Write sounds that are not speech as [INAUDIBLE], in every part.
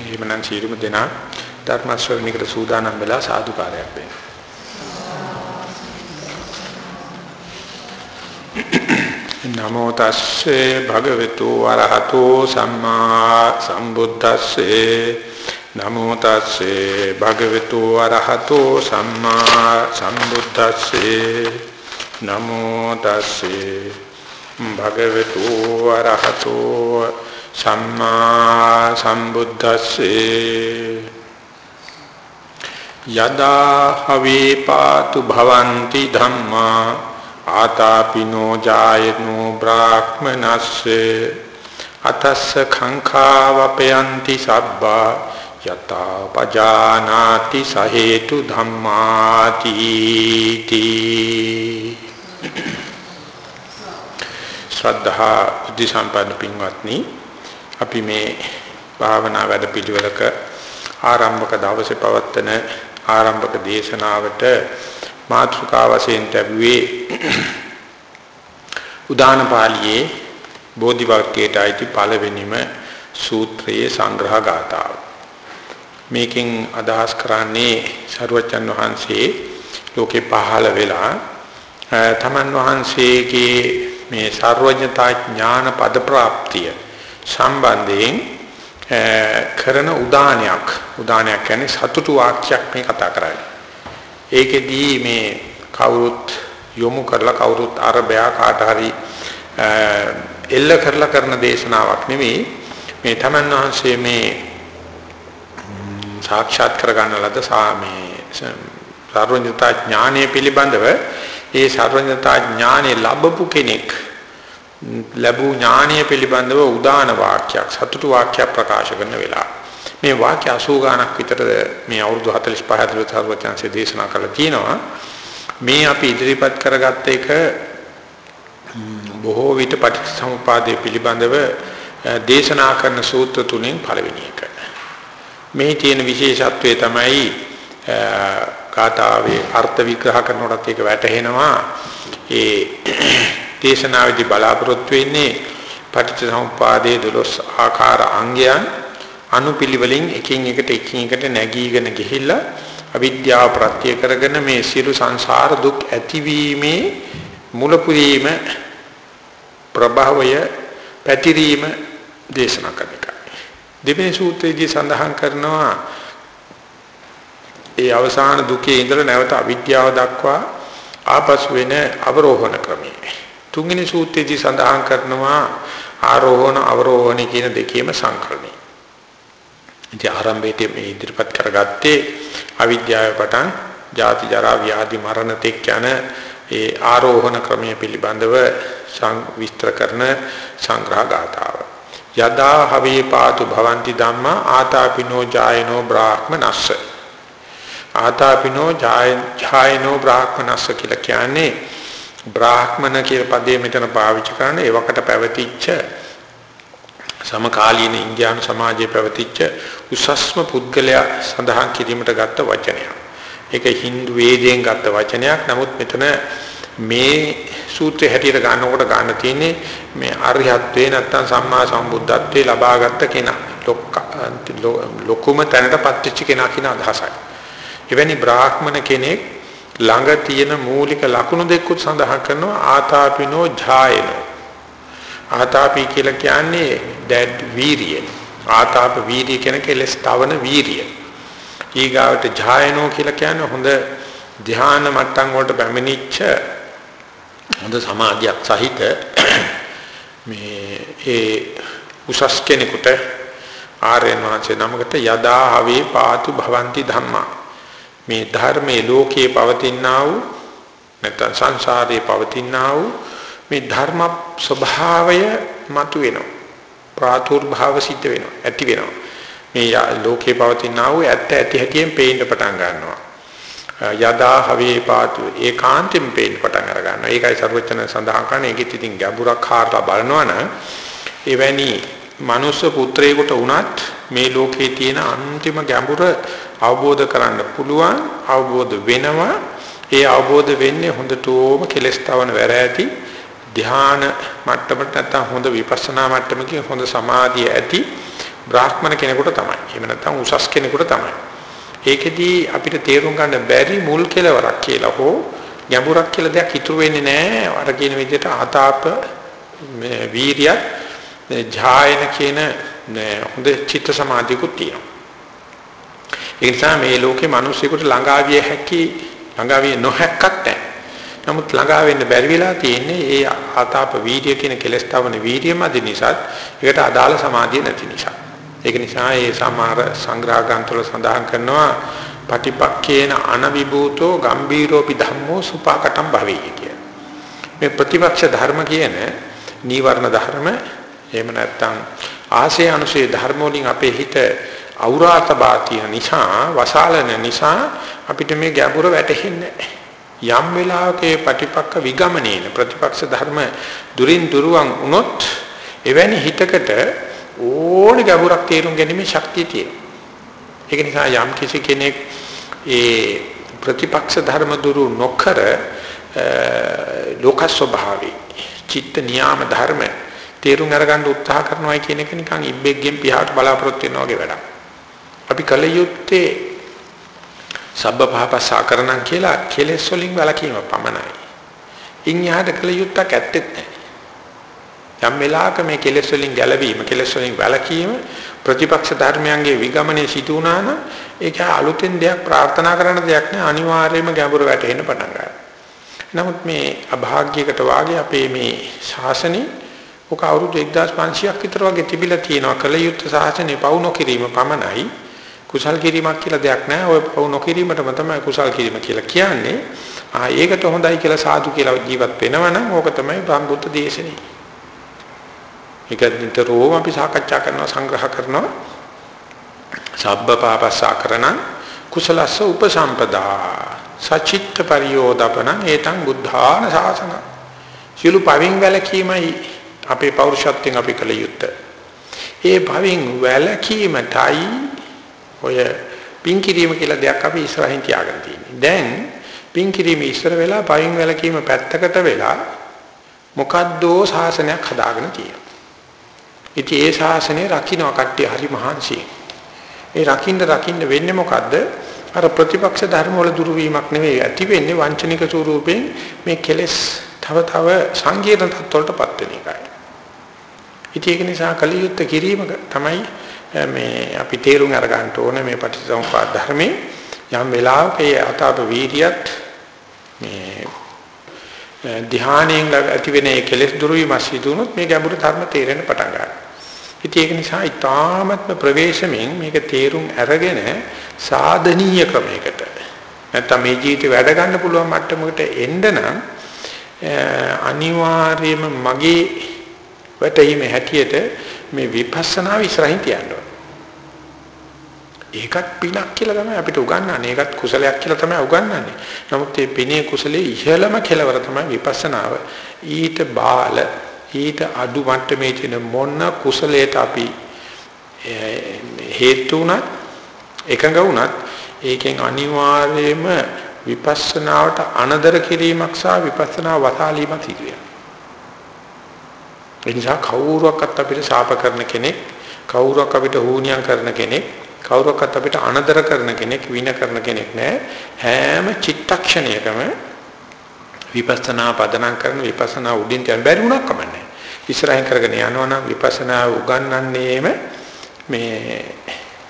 එහෙමනම් සියලුම දෙනා. ධර්ම ශ්‍රවණයකට සූදානම් වෙලා සාදුකාරයක් දෙන්න. නමෝ තස්සේ භගවතු වරහතෝ සම්මා සම්බුද්දස්සේ. නමෝ තස්සේ භගවතු වරහතෝ සම්මා සම්බුද්දස්සේ. නමෝ තස්සේ භගවතු වරහතෝ සම්මා සම්බුද්දස්සේ යදා හවේ පාතු භවಂತಿ ධම්මා ආතාපිනෝ ජායනෝ බ්‍රාහ්මනස්සේ අතස්ස khංඛාවපයන්ති සබ්බා යතා පජානාති සහේතු ධම්මාති [COUGHS] ශ්‍රද්ධා බුද්ධ සම්පන්න පින්වත්නි අපි මේ භාවනා වැඩපිළිවෙලක ආරම්භක දවසේ පවත්වන ආරම්භක දේශනාවට මාතෘකා වශයෙන් ලැබුවේ [CLEARS THROAT] උදාන පාළියේ බෝධිවාක්‍යයට අයිති පළවෙනිම සූත්‍රයේ සංග්‍රහ ගාථාව. මේකෙන් අදහස් කරන්නේ සරුවචන් වහන්සේ ලෝකේ පහළ වෙලා තමන් වහන්සේගේ මේ සර්වඥතා ඥාන පද ප්‍රාප්තිය සම්බන්ධයෙන් කරන උදානයක් උදානයක් කියන්නේ සතුටු වාක්‍යයක් මේ කතා කරන්නේ. ඒකෙදී මේ කවුරුත් යොමු කරලා කවුරුත් අරබයා කාට හරි එල්ල කරලා කරන දේශනාවක් නෙවෙයි මේ තමන් වහන්සේ මේ සාක්ෂාත් කරගන්න ලද මේ සර්වඥතා ඥානය පිළිබඳව ඒ සර්වඥතා ඥානෙ ලැබපු කෙනෙක් ලැබූ ඥානීය පිළිබඳව උදාන වාක්‍යයක් සතුටු වාක්‍යයක් ප්‍රකාශ කරන වෙලාව. මේ වාක්‍ය 80 ගණක් විතර මේ අවුරුදු 45 ඇතුළත සර්වඥාන්සේ දේශනා කළා තියෙනවා. මේ අපි ඉදිරිපත් කරගත්ත එක බොහෝ විට පටිච්චසමුපාදයේ පිළිබඳව දේශනා කරන සූත්‍ර තුනෙන් පළවෙනි එක. මේ තියෙන විශේෂත්වය තමයි කාතාවේ අර්ථ විග්‍රහ කරනකොටත් ඒක වැටහෙනවා. ඒ දේශනාවේදී බලාපොරොත්තු වෙන්නේ පටිච්චසමුපාදයේ 12 ආකාර අංගයන් අනුපිළිවෙලින් එකින් එකට එකින් එකට නැගීගෙන ගිහිල්ලා අවිද්‍යාව ප්‍රත්‍ය කරගෙන මේ සියලු සංසාර දුක් ඇතිවීමේ මුලපුරීම ප්‍රභවය පැතිරීම දේශනා කරන එකයි. දෙවෙනි සූත්‍රයේදී සඳහන් කරනවා ඒ අවසාන දුකේ ඉඳලා නැවත අවිද්‍යාව දක්වා ආපසු වෙන අවරෝහණ ක්‍රමය. තුන්වෙනි සූත්‍රයේදී සඳහන් කරනවා ආරෝහණ අවරෝහණ කියන දෙකේම සංකල්පය. ඉතින් ආරම්භයේදී මේ ඉදිරිපත් කරගත්තේ අවිද්‍යාව පටන් ජාති ජරා ව්‍යාධි මරණ තෙක් යන ඒ ආරෝහණ ක්‍රමය පිළිබඳව විස්තර කරන සංග්‍රහ ගාතාව. යදා හවේ පාතු භවಂತಿ ධම්මා ආතාපිනෝ ජායනෝ බ්‍රාහ්මනස්ස ආතාපිනෝ ජායනෝ බ්‍රාහ්මනස්ස කියලා කියන්නේ බ්‍රාහ්මණ කියන පදේ මෙතන පාවිච්චි කරන ඒවකට පැවතිච්ච සමකාලීන ඉන්දියානු සමාජයේ පැවතිච්ච උසස්ම පුද්ගලයා සඳහන් කිරීමට ගත්ත වචනයක්. ඒක Hindu වේදයෙන් ගත්ත වචනයක්. නමුත් මෙතන මේ සූත්‍රය හැටියට ගන්නකොට ගන්න තියෙන්නේ මේ අරිහත්වේ නැත්තම් සම්මා සම්බුද්ධත්වේ ලබාගත් කෙනා. ලොකුම තැනටපත් වෙච්ච කෙනා කියන අදහසයි. එවැනි බ්‍රාහ්මණ කෙනෙක් ළඟ තියෙන මූලික ලක්ෂණ දෙකකුත් සඳහන් කරනවා. ආතාපිනෝ ඡායනෝ ආතාපි කියලා කියන්නේ දැඩ් වීරිය. ආතාප වීරිය කියන කෙලස් තවන වීරිය. ඊගාවට ඡායනෝ කියලා කියන්නේ හොඳ ධ්‍යාන මට්ටම් වලට පැමිණිච්ච හොඳ සමාධියක් සහිත මේ ඒ උසස් කෙනෙකුට ආර්යයන් වහන්සේ නමකට යදා හවේ පාතු භවಂತಿ ධම්මා. මේ ධර්මයේ ලෝකයේ පවතිනා වූ නැත්නම් සංසාරයේ පවතිනා වූ මේ ධර්ම ස්වභාවය මතුවෙනවා. ප්‍රාතුර්භාව සිද්ධ වෙනවා ඇති වෙනවා. මේ ලෝකයේ පවතිනා වූ ඇත්ත ඇති හැටියෙන් පේන්න පටන් ගන්නවා. යදා හවේ පාතු ඒකාන්තයෙන් පේන්න පටන් අර ගන්නවා. ඒකයි සර්වචන සඳහන් කරන්නේ. ඒකෙත් ඉතින් ගැඹුරක් හාරලා බලනවනම් එවැනි මනුස්ස පුත්‍රයෙකුට වුණත් මේ ලෝකේ තියෙන අන්තිම ගැඹුර අවබෝධ කරන්න පුළුවන් අවබෝධ වෙනවා ඒ අවබෝධ වෙන්නේ හොඳටම කෙලස් තවන වැර ඇති ධ්‍යාන මට්ටමට නැත්නම් හොඳ විපස්සනා මට්ටමකින් හොඳ සමාධිය ඇති බ්‍රාහ්මණ කෙනෙකුට තමයි. එහෙම නැත්නම් උසස් කෙනෙකුට තමයි. ඒකෙදී අපිට තේරුම් ගන්න බැරි මුල් කෙලවරක් කියලා හෝ ගැඹුරක් කියලා දෙයක් ඉතුරු වෙන්නේ නැහැ. අර කියන විදිහට ආතාප මේ වීරියත් ජායන කියන හොඳ චිත්ත සමාධියකුත් තියෙනවා. ඒ නිසා මේ ලෝකේ මිනිස්සුෙකුට ළඟාවිය හැකි ළඟාවිය නොහැක්කක් නැහැ. නමුත් ළඟා වෙන්න බැරි වෙලා තියෙන්නේ ඒ ආතාප වීර්ය කියන කෙලස් තවන වීර්ය මැදි නිසා ඒකට අදාළ සමාධිය නැති නිසා. ඒක නිසා ඒ සමහර සංග්‍රහ ග්‍රන්ථවල සඳහන් කරනවා පටිපක්කේන අනවිභූතෝ ගම්බීරෝපි ධම්මෝ සුපාකටම් භවෙයි කිය. මේ ප්‍රතිපක්ෂ ධර්ම කියන නීවරණ ධර්ම එහෙම නැත්නම් ආශය අනුශේ ධර්ම වලින් අපේ හිත අවුරාත බාතිය නිසා වසාලන නිසා අපිට මේ ගැඹුර වැටහෙන්නේ යම් වෙලාවකේ ප්‍රතිපක්ක විගමනේන ප්‍රතිපක්ෂ ධර්ම දුරින් දුරවන් වුණොත් එවැනි හිතකට ඕන ගැඹුරක් තේරුම් ගැනීම ශක්තිය තියෙනවා. ඒක නිසා යම් කිසි කෙනෙක් ඒ ප්‍රතිපක්ෂ ධර්ම දුරු නොකර ලෝක ස්වභාවී චිත්ත නියාම ධර්ම තේරුම් අරගන්න උත්සාහ කරනවා කියන එක නිකන් ඉබ්බෙක්ගෙන් පියාට බලාපොරොත්තු වෙනවා වගේ වැඩක්. අපි කල යුත්තේ සබ්බ පහපසා කරනම් කියලා කෙලෙස් වලින් වැළකීම පමණයි. ඉන් යහට කල යුත්තක් ඇත්තෙත් නැහැ. යම් වෙලාවක මේ කෙලෙස් වලින් ගැලවීම කෙලෙස් වලින් වැළකීම ප්‍රතිපක්ෂ ධර්මයන්ගේ විගමනයේ සිදු වුණා නම් ඒක අලුතෙන් දෙයක් ප්‍රාර්ථනා කරන දෙයක් නෑ අනිවාර්යයෙන්ම ගැඹුරු වැටෙන්න පටන් ගන්නවා. නමුත් මේ අභාග්‍යයකට වාගේ අපේ මේ ශාසනේ ඔක අවුරුදු 1500ක් විතර වගේ තිබිලා තියෙනවා කල යුත්තේ ශාසනේ පවු නොකිරීම පමණයි. කුසල් කිරීමක් කියලා දෙයක් නැහැ. ඔය පවු නොකිරීමටම තමයි කුසල් කිරීම කියලා කියන්නේ. ආ ඒකට හොඳයි කියලා සාදු කියලා ජීවත් වෙනවනම් ඕක තමයි බ්‍රහ්මබුද්ධ දේශනේ. ඒක නිතරම අපි සාකච්ඡා කරනවා සංග්‍රහ කරනවා. සබ්බ පාපසකරණ කුසලස්ස උපසම්පදා සචිත්ත පරියෝදපන ඒතං බුද්ධාන ශාසන. සියලු පවින් වැලකීමයි අපේ පෞරුෂත්වයෙන් අපි කළ යුත්තේ. ඒ භවෙන් වැලකීමටයි ඔය පින් කිරීම කියලා දෙයක් අපි ඉස්සරහින් තියාගෙන තියෙන්නේ. දැන් පින් කිරීම ඉස්සර වෙලා පයින් වැලකීම පැත්තකට වෙලා මොකද්දෝ ශාසනයක් හදාගෙන තියෙනවා. ඉතින් ඒ ශාසනය රකින්න කට්ටිය හරි මහන්සියෙන්. ඒ රකින්න රකින්න වෙන්නේ මොකද්ද? අර ප්‍රතිපක්ෂ ධර්ම වල දුරු වීමක් නෙවෙයි ඇති වෙන්නේ වංචනික ස්වරූපයෙන් මේ කෙලෙස් තව තව සංකීර්ණ තත්ත්වවලටපත් වෙන එකයි. ඉතින් ඒක නිසා කලියුත් කිරීම තමයි මේ අපි තේරුම් අරගන්න ඕනේ මේ පටිච්චසමුප්පාද ධර්මයේ යම් වෙලාවක ඒ අතාප වීර්යයත් මේ ධානයෙන් ඇති වෙන ඒ කෙලෙස් දුරු වීම සිදුනොත් මේ ගැඹුරු ධර්ම තේරෙන්න පටන් ගන්නවා. ඉතින් ඒක නිසා ඊ타මත්ම ප්‍රවේශමෙන් මේක තේරුම් අරගෙන සාධනීය ක්‍රමයකට නැත්නම් මේ ජීවිතේ වැඩ ගන්න පුළුවන් මට්ටමකට එන්න නම් අනිවාර්යයෙන්ම මගේ වැටීමේ හැටියට මේ විපස්සනා ඉස්සරහින් තියන්න ඒකත් පිනක් කියලා තමයි අපිට උගන්වන්නේ. ඒකත් කුසලයක් කියලා තමයි උගන්වන්නේ. නමුත් මේ පිනේ කුසලයේ ඉහළම කෙලවර තමයි විපස්සනාව. ඊට බාල ඊට අඩු මට්ටමේ තියෙන මොන කුසලයට අපි හේතු උනත් එකඟ වුණත් ඒකෙන් අනිවාර්යයෙන්ම විපස්සනාවට අනදර කිරීමක් සහ විපස්සනා වතාලීමක් සිදු වෙනවා. ඒ නිසා කවුරුවක්වත් අපිට ශාප කරන කෙනෙක් කවුරුවක් අපිට හුනියම් කරන කෙනෙක් කවුරුවක්වත් අපිට අනදර කරන කෙනෙක් වින කරන කෙනෙක් නෑ. හැම චිත්තක්ෂණයකම විපස්සනා පදනම් කරන විපස්සනා උඩින් යන බැරි වුණක් කමන්නේ ඉස්සරහින් කරගෙන යනවා නම් විපස්සනා උගන්වන්නේම මේ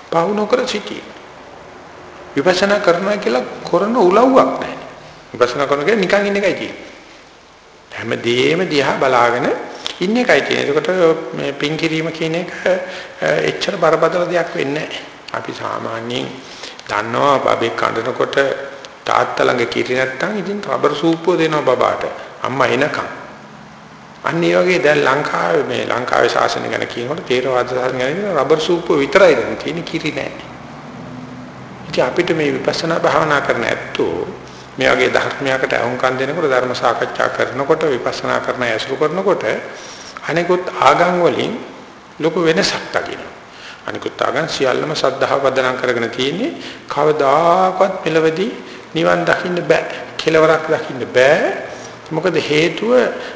පවු නොකර සිටී විපස්සනා කරනවා කියලා කරන උලව්වක් නැහැ විපස්සනා කරනවා නිකන් ඉන්න එකයි තියෙන්නේ. හැමදේම දිහා බලාගෙන ඉන්න එකයි තියෙන්නේ. ඒකට මේ පින් කිරීම කියන එක එච්චර බරපතල දෙයක් වෙන්නේ අපි සාමාන්‍යයෙන් දන්නවා බබෙක් කඳනකොට තාත්තා ළඟ කිරි නැත්තම් ඉතින් රබර් සූප්පුව දෙනවා බබාට. අම්මා එනකම්. අන්න ඒ වගේ දැන් ලංකාවේ මේ ලංකාවේ ශාසනය ගැන කියනකොට තේරවාද ශාසනය ගැන රබර් සූප්පුව විතරයි දැන් තියෙන්නේ කිරි නැහැ. ඉතින් අපිට මේ විපස්සනා භාවනා කරන ඇත්තෝ මේ වගේ ධර්මයකට අහුම්කම් දෙනකොට ධර්ම සාකච්ඡා කරනකොට විපස්සනා කරන ඇසුරු කරනකොට අනිකුත් ආගම් වලින් ලොකු වෙනසක් දකිනවා. අනිකුත් ආගම් සියල්ලම සද්ධාව වදනම් කරගෙන තියෙන්නේ කවදාකවත් මෙලවදී නිවන් දකින්න බෑ. කෙලවරක් දකින්න බෑ. මොකද හේතුව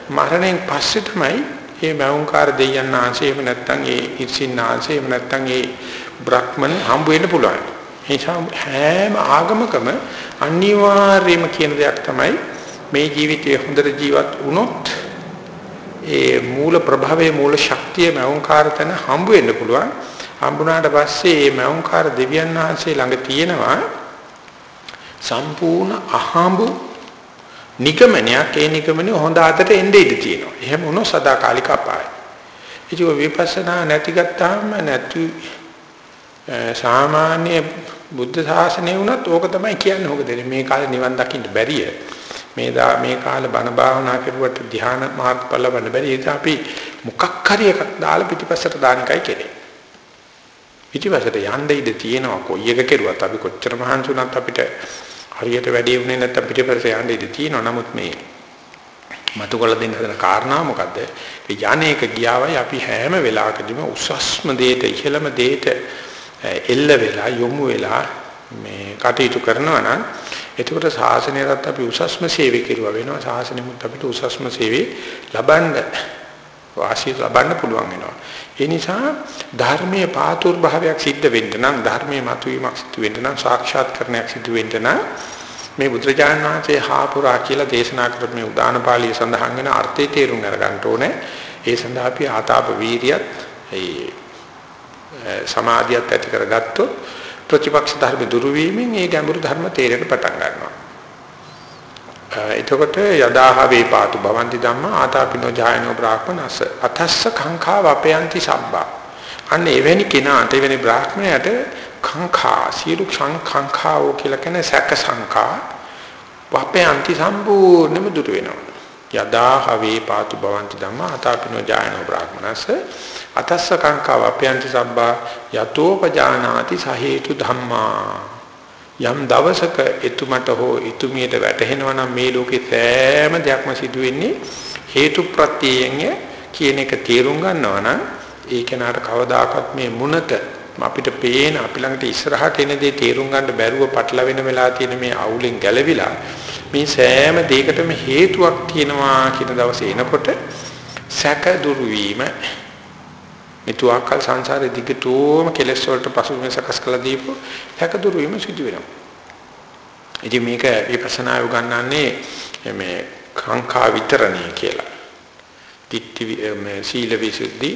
මරණයෙන් පස්සේ තමයි ඒ මෞංකාර දෙයයන් ආංශය එහෙම නැත්නම් ඒ ඉර්සින් ආංශය එහෙම නැත්නම් ඒ බ්‍රහ්මන් හම්බ වෙන්න පුළුවන්. ඒ නිසා හැම ආගමකම අනිවාර්යයෙන්ම කියන දෙයක් තමයි මේ ජීවිතයේ හොඳට ජීවත් වුණොත් ඒ මූල ප්‍රභවයේ මූල ශක්තිය මෞංකාර තන හම්බ වෙන්න පුළුවන්. හම්බුණාට පස්සේ මේ මෞංකාර දෙවියන් වහන්සේ ළඟ තියෙනවා සම්පූර්ණ අහඹු නිගමනයක් ඒ නිගමනය හොඳ අතට එන්නේ ඉඳී තියෙනවා. එහෙම වුණොත් සදාකාලික අපායයි. ඒක විපස්සනා නැති ගත්තාම නැති සාමාන්‍ය බුද්ධ ශාසනය වුණත් ඕක තමයි කියන්නේ. මොකද මේ කාලේ නිවන් දකින්න බැරිය. මේ දා මේ කාලේ බණ භාවනා කරුවට ධ්‍යාන මාර්ගඵල වන්න බැරි. ඒක අපි මොකක් හරි එකක් දාලා පිටිපස්සට දාන එකයි කෙරේ. පිටිපස්සට යන්න ඉඩ තියෙනවා කොයි එක කෙරුවත් අපි කොච්චර මහන්සි වුණත් අපිට හරියට වැඩි වුණේ නැත්නම් පිටිපස්සට යන්න ඉඩ තියෙනවා. නමුත් මේ මතු කළ දෙන්න හදන කාරණා මොකද්ද? ඒ යන්නේක ගියාවයි අපි හැම වෙලාවකදීම උසස්ම දෙයට ඉහළම දෙයට එල්ල වෙලා යොමු වෙලා මේ කටයුතු කරනවා නම් එතකොට ශාසනයටත් අපි උසස්ම සේවය කෙරුවා වෙනවා. ශාසනෙමුත් අපිට උසස්ම සේවය ලබන්න වාසිය ලබන්න පුළුවන් වෙනවා. ඒ නිසා ධර්මයේ පාතුර් භාවයක් සිද්ධ වෙන්න නම් ධර්මයේ මතුවීමක් සිද්ධ වෙන්න නම් සාක්ෂාත්කරණයක් සිද්ධ වෙන්න නම් මේ බුදුරජාණන් වහන්සේ හාපුරා කියලා දේශනා කරපු මේ උදාන පාළිය සඳහන් වෙන අර්ථය තේරුම් අරගන්න ඕනේ. ඒ සඳහා අපි ආතාප වීරියත් ඒ සමාධියත් ඇති කරගත්තොත් ප්‍රතිපක්ෂ ධර්ම දුරු වීමෙන් ඒ ගැඹුරු ධර්ම තේරෙන්න පටන් ගන්නවා. එතකොට යදාහ වේපාතු භවಂತಿ ධම්ම ආතාපිනෝ ජායනෝ බ්‍රාහ්මනස අතස්ස කංඛා වපයන්ති සබ්බා. අන්න එවැනි කෙනාට එවැනි බ්‍රාහ්මණයට කංඛා සියලු සංඛංඛාෝ කියලා කියන සැක සංඛා වපයන්ති සම්පූර්ණයෙන්ම දුර වෙනවා. යදාහ වේපාතු භවಂತಿ ධම්ම ආතාපිනෝ ජායනෝ බ්‍රාහ්මනස අතස්ස කංකා වප්‍යන්ති සබ්බා යතෝපජානාති සහේතු ධම්මා. යම් දවසක එතුමට හෝ එතුමියට වැටහෙනවා නම් මේ ලෝකේ සෑම දෙයක්ම සිදු වෙන්නේ හේතු ප්‍රත්‍යයෙන් කියන එක තේරුම් ගන්නවා නම් ඒ කෙනාට කවදාකවත් මේ මුනත අපිට පේන අපි ළඟට ඉස්සරහට එන දේ තේරුම් ගන්න බැරුව පටලවෙන වෙලා තියෙන මේ අවුලෙන් ගැලවිලා මේ සෑම දෙයකටම හේතුවක් තියෙනවා කියන දවසේ එනකොට සැක දුරු වීම මෙතුආකල් සංසාරේ දිගටම කෙලෙස් වලට පසුබිම සකස් කළ දීපු හැකදුරු වීම සිදු වෙනවා. ඉතින් මේක විපස්සනා උගන්වන්නේ මේ කාංකා විතරණිය කියලා. ditthi මේ සීල විසුද්ධි,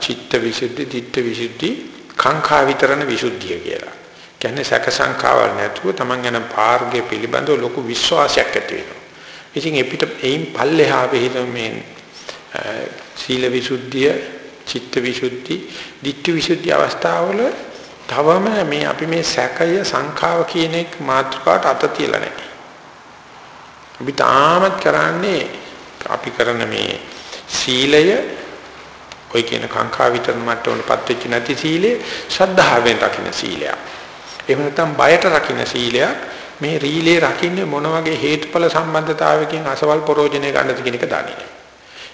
චිත්ත විසුද්ධි, ditthi විසුද්ධි, කාංකා විතරණ විසුද්ධිය කියලා. කියන්නේ සැක සංකාවල් නැතුව Taman යන පාර්ගය පිළිබඳව ලොකු විශ්වාසයක් ඇති වෙනවා. ඉතින් එපිට එයින් පල්ලෙහා වෙහිද මේ සීල විසුද්ධිය චිත්ත විසුද්ධි, ditthi විසුද්ධි අවස්ථාවල තවම මේ අපි මේ සැකය සංඛාව කියන එක මාත්‍රකාට අත තියලා නැහැ. අපි තාමත් කරන්නේ අපි කරන මේ සීලය ඔය කියන කාංකා විතරන මට්ටමකටපත් වෙච්ච නැති සීලය ශ්‍රද්ධාවෙන් රකින්න සීලයක්. එහෙම නැත්නම් බයට රකින්න සීලයක්. මේ රීලේ රකින්නේ මොන වගේ හේතුඵල සම්බන්ධතාවයකින් අසවල් ප්‍රෝජනේ ගන්නද කියන එක දන්නේ නැහැ.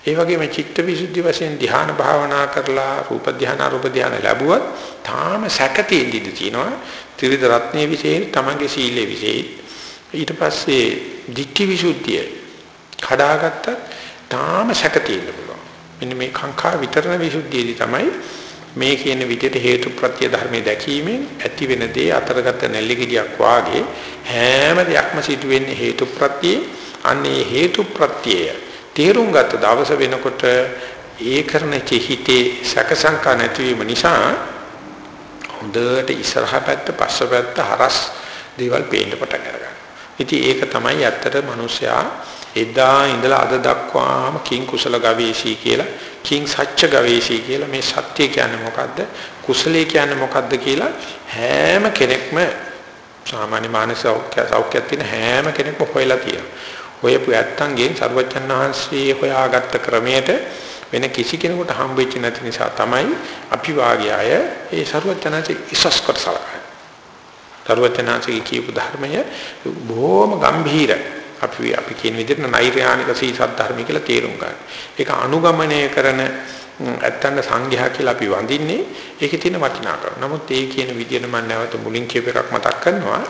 ඒ වගේම චිත්ත විසුද්ධි වශයෙන් ධ්‍යාන භාවනා කරලා රූප ධ්‍යාන අරූප ධ්‍යාන ලැබුවත් තාම සැකතියෙ ඉඳී තියෙනවා. ත්‍රිවිධ රත්නයේ විශේෂ තමන්ගේ සීලයේ විශේෂ. ඊට පස්සේ ධිට්ඨි විසුද්ධිය කඩාගත්ත තාම සැකතියෙන්න පුළුවන්. මෙන්න මේ කාංකා විතරන විසුද්ධියේදී තමයි මේ කියන විදිහට හේතු ප්‍රත්‍ය ධර්මයේ දැකීමෙන් ඇති වෙන දේ අතරගත නැල්ලි ගෙඩියක් වාගේ හැම දෙයක්ම සිදු වෙන්නේ හේතු ප්‍රත්‍යයේ අන්නේ හේතු ප්‍රත්‍යය තේරුම් ගත්ත දවස වෙනකොට ඒ කරන චිහිතේ සැකසංකා නැතිවීම නිසා හොඳට ඉස්සරහ පැත්ත පස්ස පැත්ත හරස් දේවල් පේන්න පටන් ගන්නවා. ඉතින් ඒක තමයි ඇත්තට මිනිසයා එදා ඉඳලා අද දක්වාම කිං කුසල ගවේෂී කියලා කිං සත්‍ය ගවේෂී කියලා මේ සත්‍ය කියන්නේ මොකද්ද කුසලයේ කියන්නේ මොකද්ද කියලා හැම කෙනෙක්ම සාමාන්‍ය මානසික සෞඛ්‍යයක් තියෙන හැම කෙනෙක්ම හොයලා තියෙනවා. හොයපු ඇත්තන්ගෙන් සරුවච්චන් වහන්සේ හොයාගත්ත ක්‍රමයට වෙන කිසි කෙනෙකුට හම්බෙච්ච නැති නිසා තමයි අපි වාගේ අය ඒ සරුවච්චන්සේ ඉසස් කොට සලකන්නේ. සරුවච්චන්සේ කියපු ධර්මය බොහොම ගම්භීර අපි අපි කියන විදිහට නෛර්යානික සීසත් ධර්ම කියලා තේරුම් ගන්න. ඒක අනුගමනය කරන ඇත්තන්න සංඝයා කියලා අපි වඳින්නේ ඒකේ තියෙන වටිනාකම. නමුත් ඒ කියන විදිහට මම නැවත මුලින් කියප එකක් මතක් කරනවා.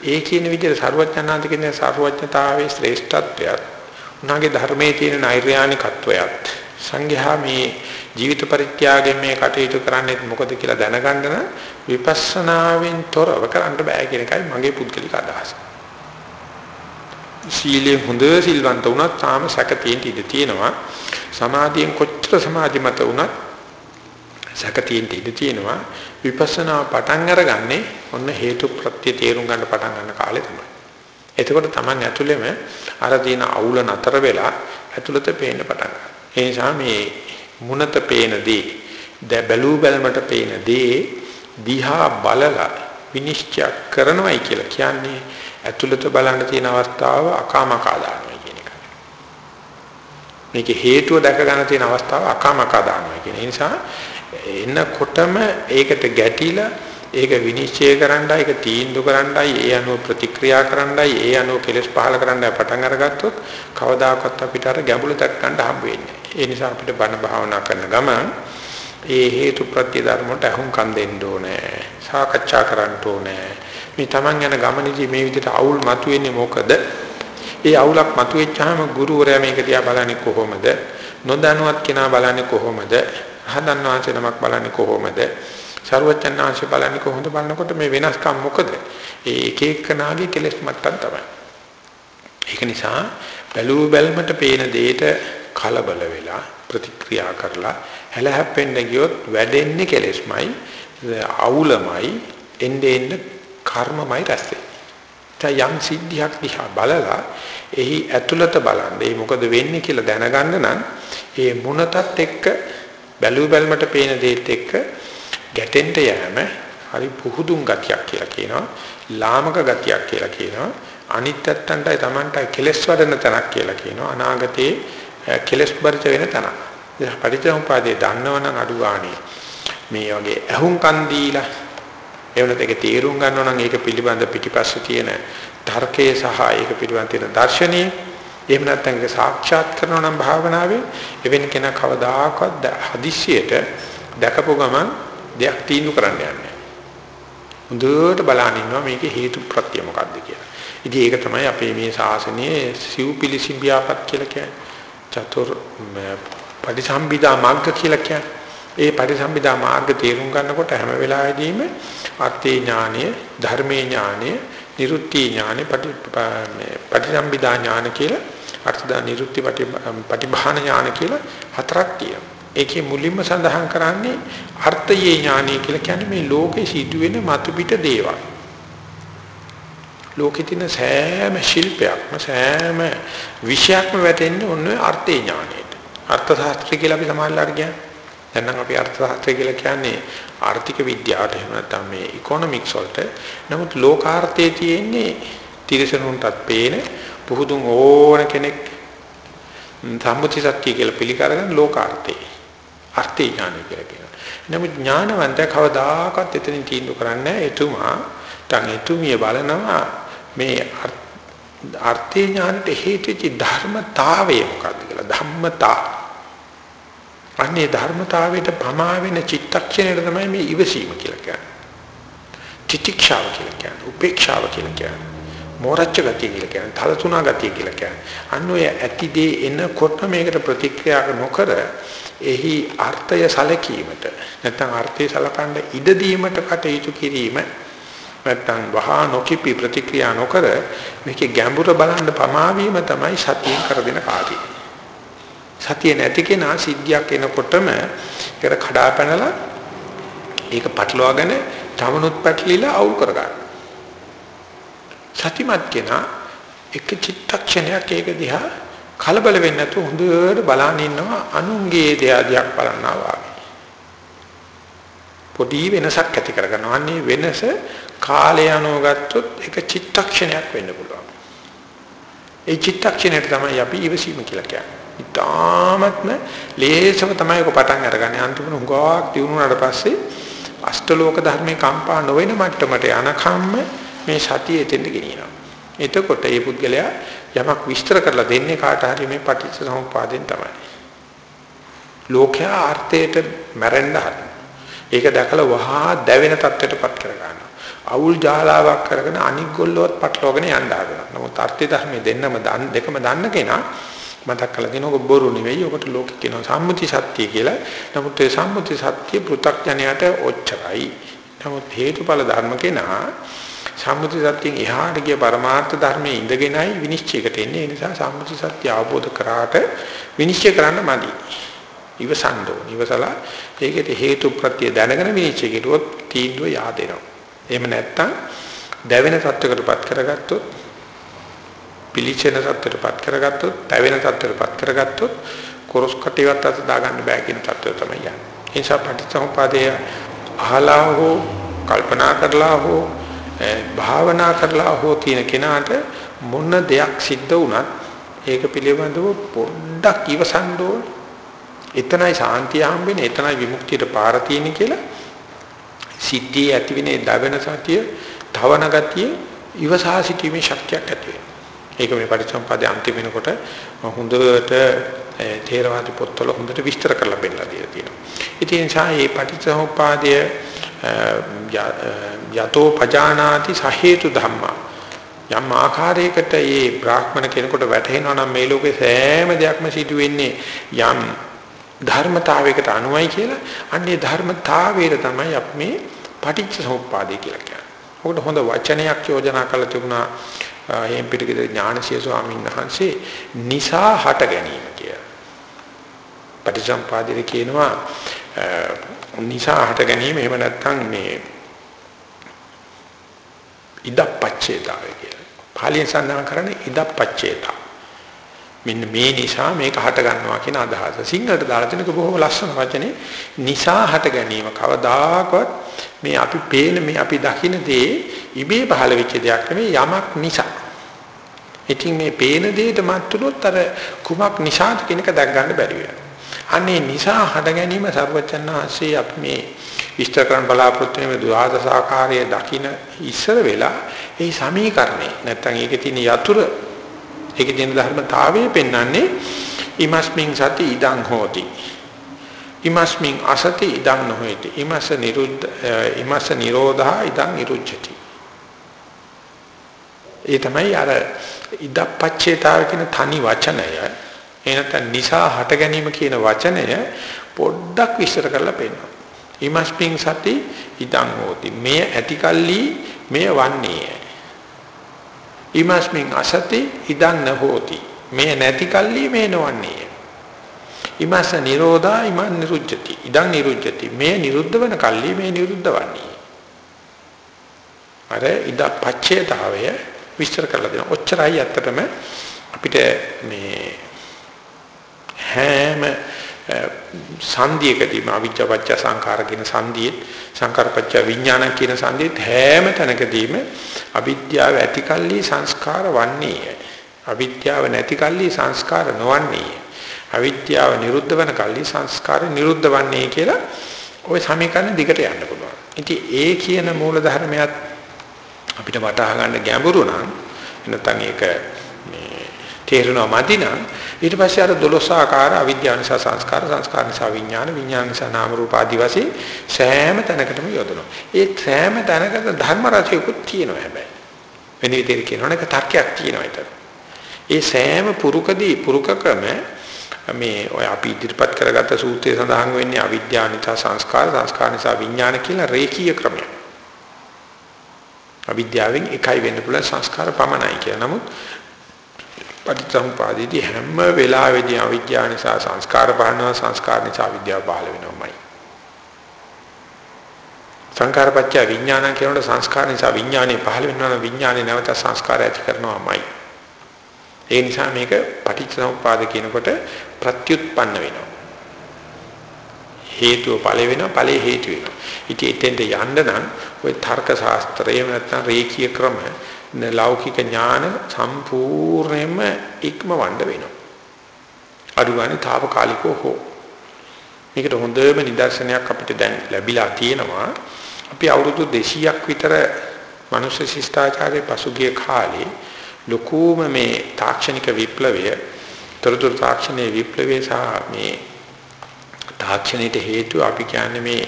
ඒ කියන විදිහට ਸਰුවඥාන්ත කියන ਸਰුවඥතාවයේ ශ්‍රේෂ්ඨත්වයත් උනාගේ ධර්මයේ තියෙන නෛර්යානිකත්වයත් සංඝයා මේ ජීවිත පරිත්‍යාගයෙන් මේ කටයුතු කරන්නේ මොකද කියලා දැනගන්න නම් විපස්සනාවෙන් තොරව කරන්න බෑ කියන එකයි මගේ පුද්ගලික අදහස. සීලේ හොඳ සිල්වන්ත වුණත් තාම සැකතියින් ඉඳ තියෙනවා. සමාධියෙන් කොච්චර සමාධිමත වුණත් සැකතියින් ඉඳ තියෙනවා. විපස්සනා පටන් අරගන්නේ ඔන්න හේතු ප්‍රත්‍ය තේරුම් ගන්න පටන් ගන්න කාලේ තමයි. එතකොට Taman ඇතුළෙම අර දින අවුල නතර වෙලා ඇතුළත පේන්න පටන් ගන්නවා. ඒ නිසා මේ මුනත පේන දේ, ද බැලූ බැලමට පේන දේ දිහා බලලා විනිශ්චය කරනවයි කියලා කියන්නේ ඇතුළත බලන්න තියෙන අවස්ථාව අකාමකා දානවා කියන එක. මේකේ හේතුව දැක ගන්න තියෙන අවස්ථාව අකාමකා දානවා කියන නිසා එන්නකොටම ඒකට ගැටිලා ඒක විනිශ්චය කරන්නයි ඒක තීන්දුව කරන්නයි ඒ අනුව ප්‍රතික්‍රියා කරන්නයි ඒ අනුව කෙලස් පහල කරන්නයි පටන් අරගත්තොත් කවදාකවත් අපිට අර ගැඹුරු දක් ගන්න හම්බ වෙන්නේ. ඒ නිසා අපිට බණ භාවනා කරන ගමන් ඒ හේතු ප්‍රත්‍ය ධර්මයට අහුම්කම් දෙන්න ඕනේ. සාකච්ඡා කරන්න ඕනේ. මේ Taman යන ගමනේදී මේ විදිහට අවුල් මතුවෙන්නේ මොකද? ඒ අවුලක් මතුවෙච්චාම ගුරුවරයා මේක දිහා බලන්නේ කොහොමද? නොදැනුවත් කෙනා බලන්නේ කොහොමද? රහතන් වහන්සේ නමක් බලන්නේ කොහොමද? ਸਰවචන්නාංශ බලන්නේ කොහොමද බලනකොට මේ වෙනස්කම් මොකද? ඒ එක එකනාගේ කෙලෙස් මට්ටම් තමයි. ඒක නිසා බැලූ බැල්මට පේන දෙයට කලබල වෙලා ප්‍රතික්‍රියා කරලා හැලහැප්පෙන්න ගියොත් වැඩෙන්නේ කෙලෙස්මයි අවුලමයි එන්නේ එන්නේ කර්මමයි රැස්සේ. යම් සිද්ධියක් දිහා බලලා එහි ඇතුළත බලන්න. ඒ මොකද වෙන්නේ කියලා දැනගන්න නම් ඒ මුණතත් එක්ක බැලු බැලමට පේන දේත් එක්ක ගැටෙන්න යෑම හරි පුහුදුන් ගතියක් කියලා කියනවා. ලාමක ගතියක් කියලා කියනවා. අනිත් පැත්තන්ටයි Tamanටයි කෙලස් වඩන තැනක් කියලා කියනවා. අනාගතේ කෙලස් බරිත වෙන තැනක්. පරිත්‍යාගපාදේ දන්නවනම් අඩු ගානේ මේ වගේ ඇහුම්කන් දීලා එවනත් ඒක තේරුම් ගන්නවා නම් ඒක පිළිබඳ පිටිපස්සේ තියෙන තර්කයේ සහ ඒක පිළිබඳ තියෙන දර්ශනීය එහෙම නැත්නම් ඒක සාක්ෂාත් කරනවා නම් භාවනාවේ එවැනි කෙනා කවදාකවත් හදිස්සියට දැකපු ගමන් දෙයක් තීන්දුව කරන්න යන්නේ. හොඳට බලන් ඉන්නවා මේකේ හේතු ප්‍රත්‍ය මොකක්ද කියලා. ඉතින් ඒක තමයි අපේ මේ ශාසනයේ සිව්පිලිසිම්බියාපත් කියලා කියන්නේ. චතුර් පටිසම්භිදා මාර්ග කියලා කියන්නේ. ඒ පටිසම්භිදා මාර්ග තේරුම් ගන්නකොට හැම වෙලාවෙදීම අර්ථේ ඥානය, ධර්මේ ඥානය, නිරුත්ති ඥානය, පටිසම්භිදා ඥාන කියලා අර්ථදා නිරුත්ති පටිභාන ඥාන කියලා හතරක් තියෙනවා. ඒකේ මුලින්ම සඳහන් කරන්නේ අර්ථයේ ඥානය කියලා කියන්නේ මේ ලෝකේ සිදුවෙන මතු පිට දේවල්. ලෝකෙ තියෙන සෑම ශිල්පයක්ම සෑම විෂයක්ම වැටෙන්නේ ඔන්න අර්ථේ ඥානයට. අර්ථ ශාස්ත්‍රය කියලා අපි සමාජලාට කියන්නේ. දැන් නම් අපි අර්ථ ශාස්ත්‍රය කියලා කියන්නේ ආර්ථික විද්‍යාවට එහෙම නැත්නම් මේ ඉකොනොමික්ස් වලට. නමුත් ලෝකාර්ථයේ තියෙන්නේ තිරසනුන්ටත් පේන පුහුදුන් ඕන කෙනෙක් සම්මුති සත්‍ය කියලා පිළිකරගෙන ලෝකාර්ථේ. අර්ථය ඥානය කියලා කියනවා. නමුත් ඥානවන්ත කවදාකවත් එතනින් තීන්දුව කරන්නේ නැහැ. එතුමා තන් එතුමිය බලනවා මේ අර්ථය ඥානට හේතුච්ච ධර්මතාවය මොකක්ද කියලා ධම්මතා. අන්නේ ධර්මතාවයට පමා වෙන චිත්තක්ෂණයට තමයි මේ ඉවසීම කියලා කියන්නේ. චිතික්ෂාව කියලා කියන්නේ. උපේක්ෂාව කියලා කියන්නේ. මෝරච්ච ගතිය කියලා කියන්නේ. තලතුණා ගතිය කියලා කියන්නේ. අන්න ඔය ඇති දේ එනකොට මේකට ප්‍රතික්‍රියා නොකර එහි අර්ථය සැලකීමට නැත්නම් අර්ථය සලකන්න ඉඩ දීමට කටයුතු කිරීම නැත්නම් වහා නොකිපි ප්‍රතික්‍රියා නොකර මේකේ ගැඹුර බලන්න පමාවීම තමයි සතියෙන් කර දෙන කාර්යය. සතිය නැති කෙනා සිද්ධියක් එනකොටම ඒකට කඩාපැනලා ඒක පටලවාගෙන තමනුත් පැටලිලා අවුල් කරගන්න. සතිමත් කෙනා එක චිත්තක්ෂණයක් ඒක දිහා කලබල වෙන්නේ නැතුව හොඳට බලන් ඉන්නවා අනුන්ගේ දෙයක් බලනවා වගේ. පොඩි වෙනසක් ඇති කරගන්නවා. අන්නේ වෙනස කාලය අනුව ගත්තොත් ඒක චිත්තක්ෂණයක් වෙන්න පුළුවන්. ඒ චිත්තක්ෂණයට තමයි අපි ඉවසීම කියලා කියන්නේ. ඉතාමත්ම ලේසම තමයි ඔක පටන් අරගන්නේ. අන්තිමට හුඟක් දිනුනාට පස්සේ අෂ්ටලෝක ධර්මේ කම්පා නොවන මට්ටමට යනකම්ම මේ සතිය එතෙන්ට ගෙනියනවා. එතකොට මේ පුද්ගලයා යමක් විස්තර කරලා දෙන්නේ කාට හරි මේ පටිච්චසමුප්පාදෙන් තමයි. ලෝකයා අර්ථයට මැරෙන්න හරි. ඒක දැකලා වහා දැවෙන තත්ත්වයටපත් කර ගන්නවා. අවුල් ජාලාවක් කරගෙන අනික් ගොල්ලොත් පටලවගෙන යන්න හදනවා. නමුත් අර්ථය ධර්මයේ දෙන්නම දෙකම දන්න කෙනා මතක් කරලා දෙනකොට බොරු නෙවෙයි. ඔකට ලෝකෙ කියනවා සම්මුති සත්‍ය කියලා. නමුත් ඒ සම්මුති සත්‍ය පෘථග්ජනයට ඔච්චරයි. නමුත් හේතුඵල ධර්ම කෙනා සම්මුති සත්‍යයෙන් එහාට ගිය පරමාර්ථ ධර්මයේ ඉඳගෙනයි විනිශ්චයකට එන්නේ. ඒ නිසා සම්මුති සත්‍ය අවබෝධ කරාට විනිශ්චය කරන්න මදි. ඉවසන්න ඕන. ඉවසලා ඒකට හේතු ප්‍රත්‍ය දැනගෙන විනිශ්චය කෙරුවොත් තීන්දුව yaadෙනවා. එහෙම නැත්නම් දැවෙන තත්වයකටපත් කරගත්තොත් පිළිචෙන තත්ත්වයටපත් කරගත්තොත්, පැවෙන තත්ත්වයටපත් කරගත්තොත් කොරස් කටිවත් අත දාගන්න බෑ කියන තත්ත්වය තමයි යන්නේ. ඒ නිසා පටිච්චසමුපාදය අහලා හෝ කල්පනා කරලා හෝ භාවනා කරලා හෝ තියෙන කෙනාට මොන දෙයක් සිද්ධ වුණත් ඒක පිළිබඳව පොඩ්ඩක් ඉවසන්න ඕන. එතනයි සාන්තිය හම්බෙන්නේ, එතනයි විමුක්තියට පාර තියෙන්නේ කියලා සිද්ධියේ ඇතිවෙන දවෙන සතිය, තවන ගතිය ඉවසා සිටීමේ ශක්තියක් ඇති වෙනවා. ඒක මේ පරිසම්පාදයේ අන්තිම වෙනකොට හොඳට තේරවාදී පොත්වල හොඳට විස්තර කරලා බෙන්නලා දීලා තියෙනවා. ඉතින් ඒ නිසා මේ පටිච්චසමුපාදය යතෝ පජානාති සහේතු ධම්මා යම් ආකාරයකට මේ බ්‍රාහ්මණ කෙනෙකුට වැටහෙනවා නම් මේ ලෝකේ සෑම දෙයක්ම සිදු වෙන්නේ යම් ධර්මතාවයකට අනුවයි කියලා අන්නේ ධර්මතාවයට තමයි අපි මේ පටිච්චසමුප්පාදය කියලා කියන්නේ. ඔකට හොඳ වචනයක් යෝජනා කරලා තිබුණා එහෙන් පිටකේ ඥානසිය ස්වාමීන් වහන්සේ නිසා හට ගැනීම කියලා. පටිච්චසමුපාදයේ කියනවා නිසා හට ගැනීම එහෙම නැත්නම් මේ ඉදප්පච්චේතාවය කියලා. පාලියෙන් සඳහන් කරන්නේ ඉදප්පච්චේතා. මෙන්න මේ නිසා මේක හට ගන්නවා කියන අදහස. සිංහලට දාලා තියෙනක බොහොම ලස්සන වචනේ නිසා හට ගැනීම කවදාකවත් මේ අපි පේන මේ අපි දකින දේ ඉබේ පහළ වෙච්ච දෙයක් නෙමෙයි යමක් නිසා. ඉතින් මේ පේන දෙයට මත්තුනොත් අර කුමක් නිසාද කියන එක දැක් ගන්න බැරි වෙනවා. අනේ නිසා හට ගැනීම සර්වචන්නාංශයේ අපි මේ විස්තර කරන්න බලාපොරොත්තු වෙන ද්වාදස ආකාරයේ දකින ඉස්සර වෙලා ඒ සමීකරණේ නැත්තම් ඒකේ තියෙන යතුරු ඒකේ තියෙන ධර්මතාවය පෙන්වන්නේ ඉමස්මින් සති ඉදං හෝති. ඉමස්මින් අසති ඉදං නොහේති. ඉමස නිරුද්ධ ඉමස නිරෝධා ඉදං නිරුද්ධති. ඒ තමයි අර ඉදප්පච්චේතාව කියන තනි වචනය. එනතන නිසා හට ගැනීම කියන වචනය පොඩ්ඩක් විස්තර කරලා පෙන්නනවා. ඉමස්මින් සති ඉදං හෝති මේ ඇතිකල්ලි මේ වන්නේ ඉමස්මින් අසති ඉදං නහෝති මේ නැති කල්ලි මේ නොවන්නේ ඉමස්ස නිරෝධා ඉමන් නිරුද්ධති ඉදං නිරුද්ධති මේ නිරුද්ධ වන කල්ලි මේ නිරුද්ධ වන්නේ අර ඉද පච්චේතාවය විස්තර කරලා දෙනවා. ඔච්චරයි ඇත්තටම අපිට මේ හැම සංධියකදීම අවිජ්ජාපච්ච සංඛාර කියන සංධියේ සංඛාරපච්ච විඥාන කියන සංධියේ හැම තැනකදීම අවිද්‍යාව ඇතිකල්ලි සංස්කාර වන්නේය. අවිද්‍යාව නැතිකල්ලි සංස්කාර නොවන්නේය. අවිද්‍යාව නිරුද්ධ වෙන කල්ලි සංස්කාර නිරුද්ධ වන්නේ කියලා ওই සමීකරණ දිගට යන්න පුළුවන්. ඉතින් ඒ කියන මූල ධර්මයක් අපිට වටහා ගන්න ගැඹුරු නම් නැත්නම් ඒක මේ තේරෙනවා මදි නම් ඊට පස්සේ අර 12 ආකාර අවිද්‍යාව නිසා සංස්කාර සංස්කාර නිසා විඥාන විඥාන නිසා නාම රූප ආදී වශයෙන් සෑම තැනකටම යොදනවා. ඒ සෑම තැනකට ධර්ම රසයකුත් තියෙනවා හැබැයි. වෙන විදිහට කියනවා නේද තර්කයක් තියෙනවා ඒතර. ඒ සෑම පුරුකදී පුරුකකම මේ ඔය අපි ඉදිරිපත් කරගත්ත සූත්‍රයේ සඳහන් වෙන්නේ අවිද්‍යාව නිසා සංස්කාර සංස්කාර නිසා විඥාන කියලා රේඛීය ක්‍රමයක්. අවිද්‍යාවෙන් එකයි වෙන්න පුළුවන් සංස්කාර පමණයි කියලා. නමුත් පටිච්චසමුපාදයේදී හැම වෙලාවෙදී අවිද්‍යාව නිසා සංස්කාර පහළනවා සංස්කාර නිසා අවිද්‍යාව පහළ වෙනවමයි. සංකාරපච්චය විඥානං කියනකොට සංස්කාර නිසා විඥානේ පහළ වෙනවා නම් විඥානේ නැවත සංස්කාර ඇති කරනවාමයි. ඒ නිසා මේක පටිච්චසමුපාද කියනකොට ප්‍රත්‍යুৎපන්න වෙනවා. හේතුව ඵල වෙනවා ඵලයේ හේතු වෙනවා. ඉතින් එතෙන්ට යන්න නම් ওই තර්ක ශාස්ත්‍රය නැත්නම් රේඛීය ක්‍රම ලෞකික ඥාන සම්පූර්ණයෙන්ම ඉක්මවන්න වෙනවා. අඩුගානේ తాවකාලිකව හෝ. මේකට හොඳම නිදර්ශනයක් අපිට දැන් ලැබිලා තියෙනවා. අපි අවුරුදු 200ක් විතර මනුෂ්‍ය ශිෂ්ටාචාරයේ පසුගිය කාලේ ලකෝම මේ තාක්ෂණික විප්ලවය, තොරතුරු තාක්ෂණයේ විප්ලවය සහ මේ තාක්ෂණයට හේතුව අපි කියන්නේ මේ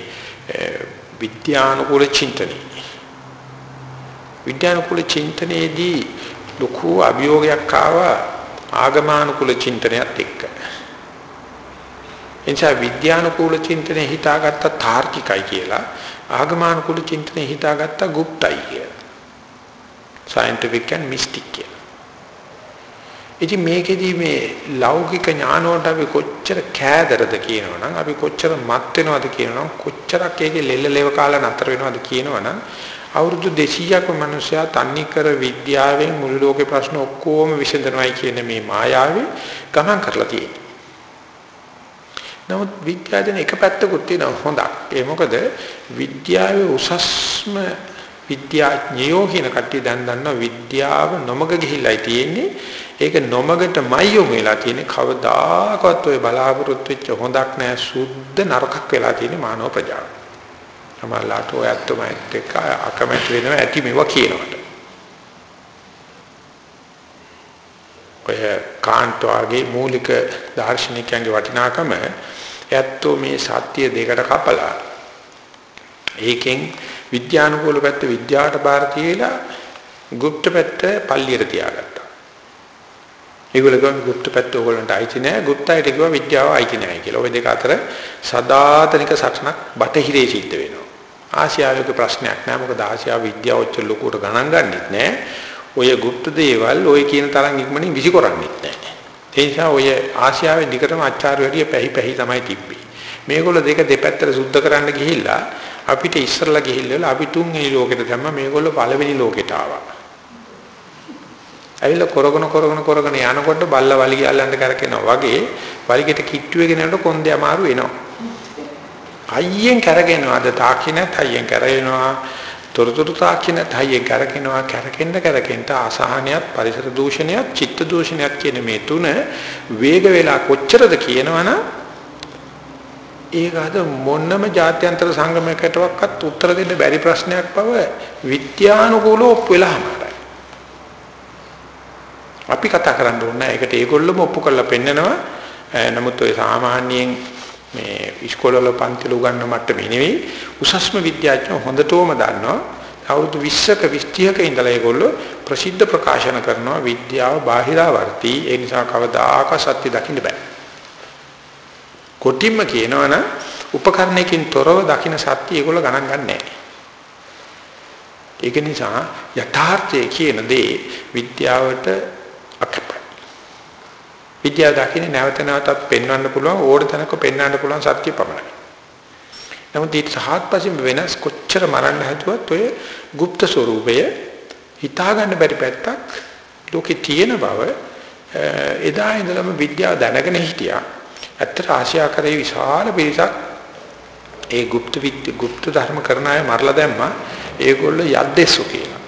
විද්‍යානුකූල චින්තනය. විද්‍යානුකූල චින්තනයේදී ලොකු අභියෝගයක් ආවා ආගමානුකූල චින්තනයත් එක්ක. එනිසා විද්‍යානුකූල චින්තනය හිතාගත්ත තාර්කිකයි කියලා ආගමානුකූල චින්තනය හිතාගත්ත গুপ্তයි කියලා. scientific and mystic කියලා. ඉතින් මේකෙදී මේ ලෞකික ඥානෝට අපි කොච්චර කෑදරද කියනවනම් අපි කොච්චර මත් වෙනවද කියනවනම් කොච්චරක් ඒකේ ලෙල්ල ලෙව කාලා නතර වෙනවද කියනවනම් අවුරුදු 200ක මිනිසයා තන්නේ කර විද්‍යාවෙන් මුළු ලෝකේ ප්‍රශ්න ඔක්කොම විසඳනවායි කියන මේ මායාවේ ගමන් කරලා තියෙනවා. නමුත් විද්‍යාවෙන් එක පැත්තකුත් තියෙනවා හොඳක්. ඒ මොකද විද්‍යාවේ උසස්ම විද්‍යාඥයෝ කියන කට්ටිය දැන් දන්නවා විද්‍යාව නොමග ගිහිල්ලායි තියෙන්නේ. ඒක නොමගටමයි යොමු වෙලා තියෙන්නේ. කවදාකවත් ඔය බලාපොරොත්තු වෙච්ච හොඳක් නෑ සුද්ධ නරකක් වෙලා තියෙන්නේ මානව ප්‍රජාව. සමහරලාට ඔය ඇත්තම ඇත්ත එක අකමැති වෙනවා ඇති මේවා කියනකොට. ඔය කාන්ත වර්ගයේ මූලික දාර්ශනිකයන්ගේ වටිනාකම ඇත්තෝ මේ සත්‍ය දෙකට කපලා ඒකෙන් විද්‍යානුකූල පැත්ත විද්‍යාවට බාර තියලා গুপ্ত පැත්ත පල්ලියට තියාගත්තා. ඒගොල්ලෝ ගම গুপ্ত පැත්ත ඕගොල්ලන්ට අයිති නෑ. গুপ্তයිට කිව්වා විද්‍යාව අයිති නෑ කියලා. ওই දෙක අතර සදාතනික සටනක් බටහිරේ සිද්ධ වෙනවා. ආසියාවේ ප්‍රශ්නයක් නෑ. මොකද ආසියාව විද්‍යාව ඔච්චර ලොකුට ගණන් ගන්නෙත් නෑ. ඔය গুপ্ত දේවල් ඔය කියන තරම් ඉක්මනින් විසිකරන්නෙත් නෑ. ඒ නිසා ඔය ආසියාවේ දිගටම අච්චාරු වැඩිය පැහි පැහි තමයි තිබ්බේ. මේගොල්ලෝ දෙක දෙපැත්තට සුද්ධ කරන්න ගිහිල්ලා අපිට ඉස්සරලා ගිහිල්ලා අපි තුන්වෙනි ලෝකෙට දැම්ම මේගොල්ලෝ පළවෙනි ලෝකෙට ආවා. ඇවිල්ලා කරගෙන කරගෙන කරගෙන යනකොට බල්ල වලිගය අල්ලන්න කරකිනවා වගේ වලිගෙට කිට්ටු වෙගෙන යනකොට කොන්දේ අමාරු වෙනවා. අයියෙන් කරගෙනවා අද තාක්ෂණයත් අයියෙන් කරගෙනවා තොරතුරු තාක්ෂණයත් අයියෙන් කරගෙනවා කරකෙන්න කරකෙන්න අසහනයත් පරිසර දූෂණයත් චිත්ත දූෂණයත් කියන මේ තුන වේග වෙලා කොච්චරද කියනවනම් ඒක අද මොන්නම ජාත්‍යන්තර සංගමයකටවත් උත්තර දෙන්න බැරි ප්‍රශ්නයක් බව විද්‍යානුකූලව ඔප්පු වෙලාමයි. අපි කතා කරන්න ඕනේ ඒකට ඒගොල්ලොම ඔප්පු කරලා පෙන්නනවා. නමුත් ඔය සාමාන්‍යයෙන් මේ ඉස්කෝලවල පන්තිල උගන්වන මට්ටමේ නෙවෙයි උසස්ම විද්‍යාඥයෝ හොඳටම දන්නවා. අවුරුදු 20ක 20ක ඉඳලා ඒගොල්ලෝ ප්‍රසිද්ධ ප්‍රකාශන කරනවා විද්‍යාව බාහිරාවර්ති ඒ නිසා කවදාක සත්‍ය දකින්න බෑ. කොටින්ම කියනවනම් උපකරණයකින් තොරව දකින්න සත්‍ය ඒගොල්ලෝ ගණන් ගන්නෑ. ඒක නිසා යථාර්ථය කියන දේ විද්‍යාවට අකපයි. විද්‍යාව දකින්නේ නැවත නැවතත් පෙන්වන්න පුළුවන් ඕන තැනක පෙන්වන්න පුළුවන් සත්‍ය පමණයි. නමුත් ඊට සහත්පසින් වෙනස් කොච්චර මරන්න හැදුවත් ඔය গুপ্ত ස්වરૂපය හිතාගන්න බැරි පැත්තක් ලෝකේ තියෙන බව එදා ඉඳලම විද්‍යාව දැනගෙන හිටියා. ඇත්තට ආශ්‍යාකරයේ විශාල පිරිසක් ඒ গুপ্ত විද්‍ය গুপ্ত ධර්ම කරන අය මරලා දැම්මා. ඒගොල්ලෝ යද්දෙස්සු කියලා.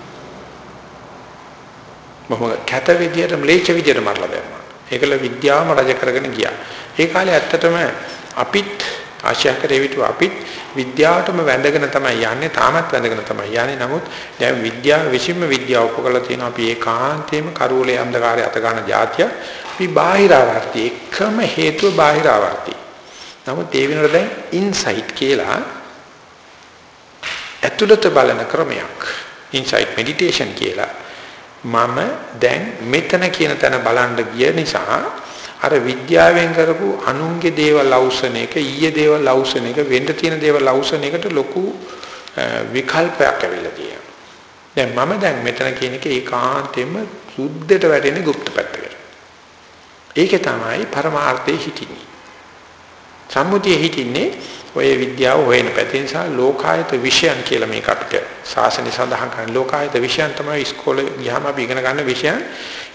මම කැත විදියට ම්ලේච්ඡ විදියට මරලා දැම්මා. ඒකල විද්‍යාවම රජ කරගෙන ගියා. ඒ කාලේ ඇත්තටම අපිත් ආශ්‍යාකරේ විතු අපිත් විද්‍යාවටම වැඳගෙන තමයි යන්නේ තාමත් වැඳගෙන තමයි යන්නේ. නමුත් දැන් විද්‍යාව විසින්ම විද්‍යාව උපකරලා තියෙනවා. අපි ඒකාන්තයෙන්ම කරුවලේ අන්ධකාරය අත ගන්න જાතිය. අපි බාහිරාවර්ති. එකම හේතුව බාහිරාවර්ති. නමුත් ඒ වෙනකොට දැන් ඉන්සයිට් කියලා ඇතුළත බලන ක්‍රමයක්. ඉන්සයිට් මෙඩිටේෂන් කියලා. මම දැන් මෙතන කියන තැන බලන්න ගිය නිසා අර විද්‍යාවෙන් කරපු අනුන්ගේ දේවල් අවශ්‍යන එක ඊයේ දේවල් අවශ්‍යන එක වෙන්න තියෙන දේවල් අවශ්‍යන එකට ලොකු විකල්පයක් ඇවිල්ලා තියෙනවා. දැන් මම දැන් මෙතන කියන එක ඒකාන්තයෙන්ම සුද්ධයට වැටෙන গুপ্ত පැත්තකට. ඒකේ තමයි පරමාර්ථයේ හිටින්නේ. සම්මුතියේ හිටින්නේ ඔය විද්‍යාව හොයන පැති නිසා ලෝකායත විෂයන් කියලා මේක අපිට සාසනය සඳහන් කරන ලෝකායත විෂයන් තමයි ඉස්කෝලේ ගියාම අපි ඉගෙන ගන්න විෂයන්.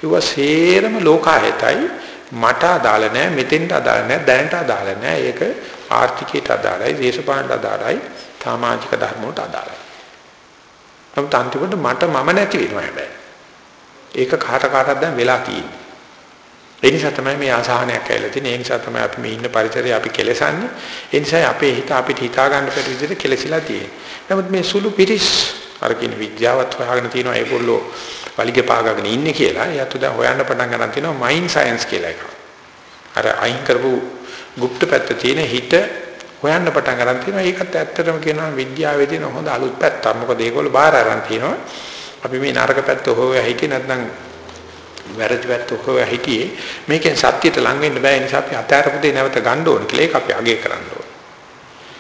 ඒවා සේරම ලෝකායතයි. මට අදාළ නැහැ මෙතෙන්ට අදාළ නැහැ දැනට අදාළ නැහැ ඒක ආර්ථිකයට අදාළයි දේශපාලනට අදාළයි සමාජික ධර්ම වලට අදාළයි. නමුත් අන්තිමට මට මම නැති වෙනවා හැබැයි. ඒක කාට කාටද දැන් වෙලා තියෙන්නේ. ඒ නිසා තමයි මේ ආසහනයක් ඇවිල්ලා තියෙන්නේ ඒ නිසා තමයි අපි මේ ඉන්න පරිසරය අපි කෙලසන්නේ ඒ නිසා අපේ හිත අපිට හිතා ගන්න බැරි විදිහට කෙලසිලා තියෙන්නේ නමුත් මේ සුළු පිරිස් අර කියන විද්‍යාවත් හොයාගෙන තියෙනවා ඒගොල්ලෝ වලිග පාගගෙන ඉන්නේ කියලා එයාට දැන් හොයන්න පටන් ගන්න තියෙනවා මයින්ඩ් සයන්ස් කියලා එකක්. අර අයින් කරපු গুপ্ত පැත්ත තියෙන හිත හොයන්න පටන් ගන්න තියෙනවා. ඒකත් ඇත්තටම කියනවා විද්‍යාවේ තියෙන හොඳ අලුත් පැත්තක්. මොකද ඒගොල්ලෝ බාහිර අරන් තියෙනවා. අපි මේ නරක පැත්ත හොයලා හිටියේ නැත්නම් වැරදි වැරද්ද ඔකව හිටියේ මේකෙන් සත්‍යයට ලං වෙන්න බෑ නිසා අපි අතාරපු දෙය නැවත ගන්න ඕන කියලා ඒක අපි අගය කරන්න ඕන.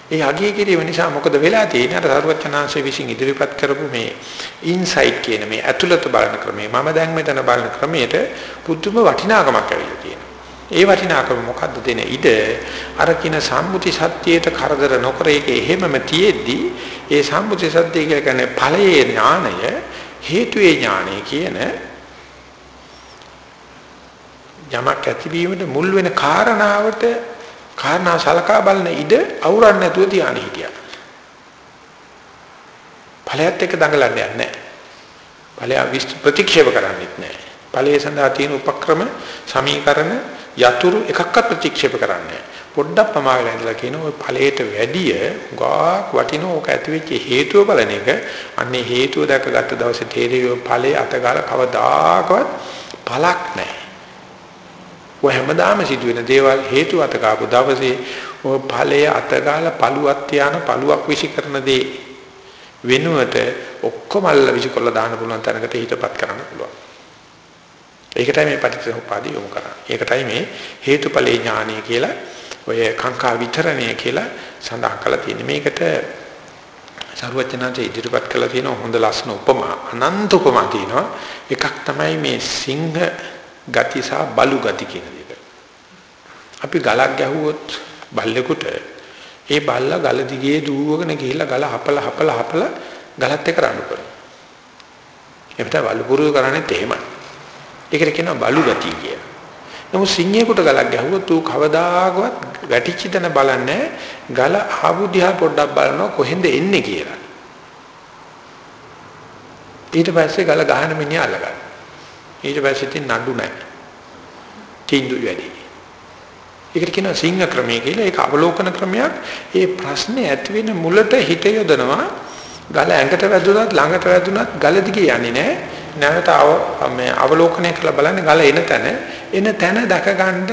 ඒ අගය කිරීම නිසා මොකද වෙලා තියෙන්නේ අර සරුවචනාංශයේ විසින් ඉදිරිපත් කරපු මේ ඉන්සයිට් කියන මේ ඇතුළත බලන ක්‍රමය මම දැන් මෙතන බලන ක්‍රමයට පුදුම වටිනාකමක් ඇවිල්ලා තියෙනවා. ඒ වටිනාකම මොකද්ද දෙන ඉඩ අර කින සම්මුති සත්‍යයට කරදර නොකර ඒක එහෙමම තියෙද්දි ඒ සම්මුති සත්‍ය කියලා කියන්නේ ඵලයේ ඥානය හේතුයේ ඥානය කියන යමක් ඇතිවීමට මුල් වෙන කාරණාවට කාරණා සලකා බලන ඉඩ අවුරන්නේ නැතුව තියාගෙන හිටියා. ඵලයත් එක්ක දඟලන්නේ නැහැ. ඵලය ප්‍රතික්ෂේප කරන්නේත් නැහැ. ඵලයේ සඳහා තියෙන උපක්‍රම සමීකරණ යතුරු එකක්වත් ප්‍රතික්ෂේප කරන්නේ පොඩ්ඩක් පමාවෙලා ඉඳලා කියන ওই ඵලයට වැඩිය ගාක් වටින ඕක ඇති වෙච්ච හේතුව බලන එක අන්නේ හේතුව දැකගත්ත දවසේ තේරෙයි ඵලයේ අතගාල කවදාකවත් පළක් නැහැ ඔය හැමදාම සිදුවෙන දේවල් හේතු අත කාපු දවසේ ඔය ඵලයේ අතගාලා පළුවක් තියාන පළුවක් විසි කරන දේ වෙනුවට ඔක්කොම අල්ල විසි කරලා දාන්න පුළුවන් තැනකට හිතපත් කරන්න පුළුවන්. ඒකටයි මේ පටිච්චසමුප්පාදය යොමු කරන්නේ. ඒකටයි මේ හේතුඵලේ ඥානය කියලා ඔය කාංකා විතරණය කියලා සඳහන් කරලා තියෙන්නේ. මේකට සරුවචනාංශ ඉදිරිපත් කළා තියෙන හොඳ ලස්සන උපමා අනන්ත උපමා තියෙනවා. එකක් තමයි මේ සිංහ ගති සහ බලු ගති කියන දෙක. අපි ගලක් ගැහුවොත් බල්ලෙකුට ඒ බල්ලා ගල දිගේ දුවගෙන ගිහිල්ලා ගල හපලා හපලා හපලා ගලත් එක්ක රණ්ඩු කරනවා. එපිට බලු පුරුදු කරන්නේත් එහෙමයි. ඒකට කියනවා බලු ගතිය කියලා. නමුත් සිංහයෙකුට ගලක් ගැහුවොත් ඌ කවදාකවත් වැටිච්ච තැන බලන්නේ ගල ආපු දිහා පොඩ්ඩක් බලනවා කොහෙන්ද එන්නේ කියලා. ඊට පස්සේ ගල ගහන මිනිහා අල්ලගන්නවා. ඊට පස්සේ තින් නඩු නැහැ. තීන්දුව වැඩි. ඒකට කියනවා සිංහ ක්‍රමය කියලා. ඒක අවලෝකන ක්‍රමයක්. ඒ ප්‍රශ්නේ ඇති වෙන මුලට හිත යොදනවා. ගල ඇඟට වැදුනත් ළඟට වැදුනත් ගල දිගේ යන්නේ නැහැ. නැවත මේ අවලෝකනය කරලා බලන්න ගල එන තැන එන තැන දැක ගන්න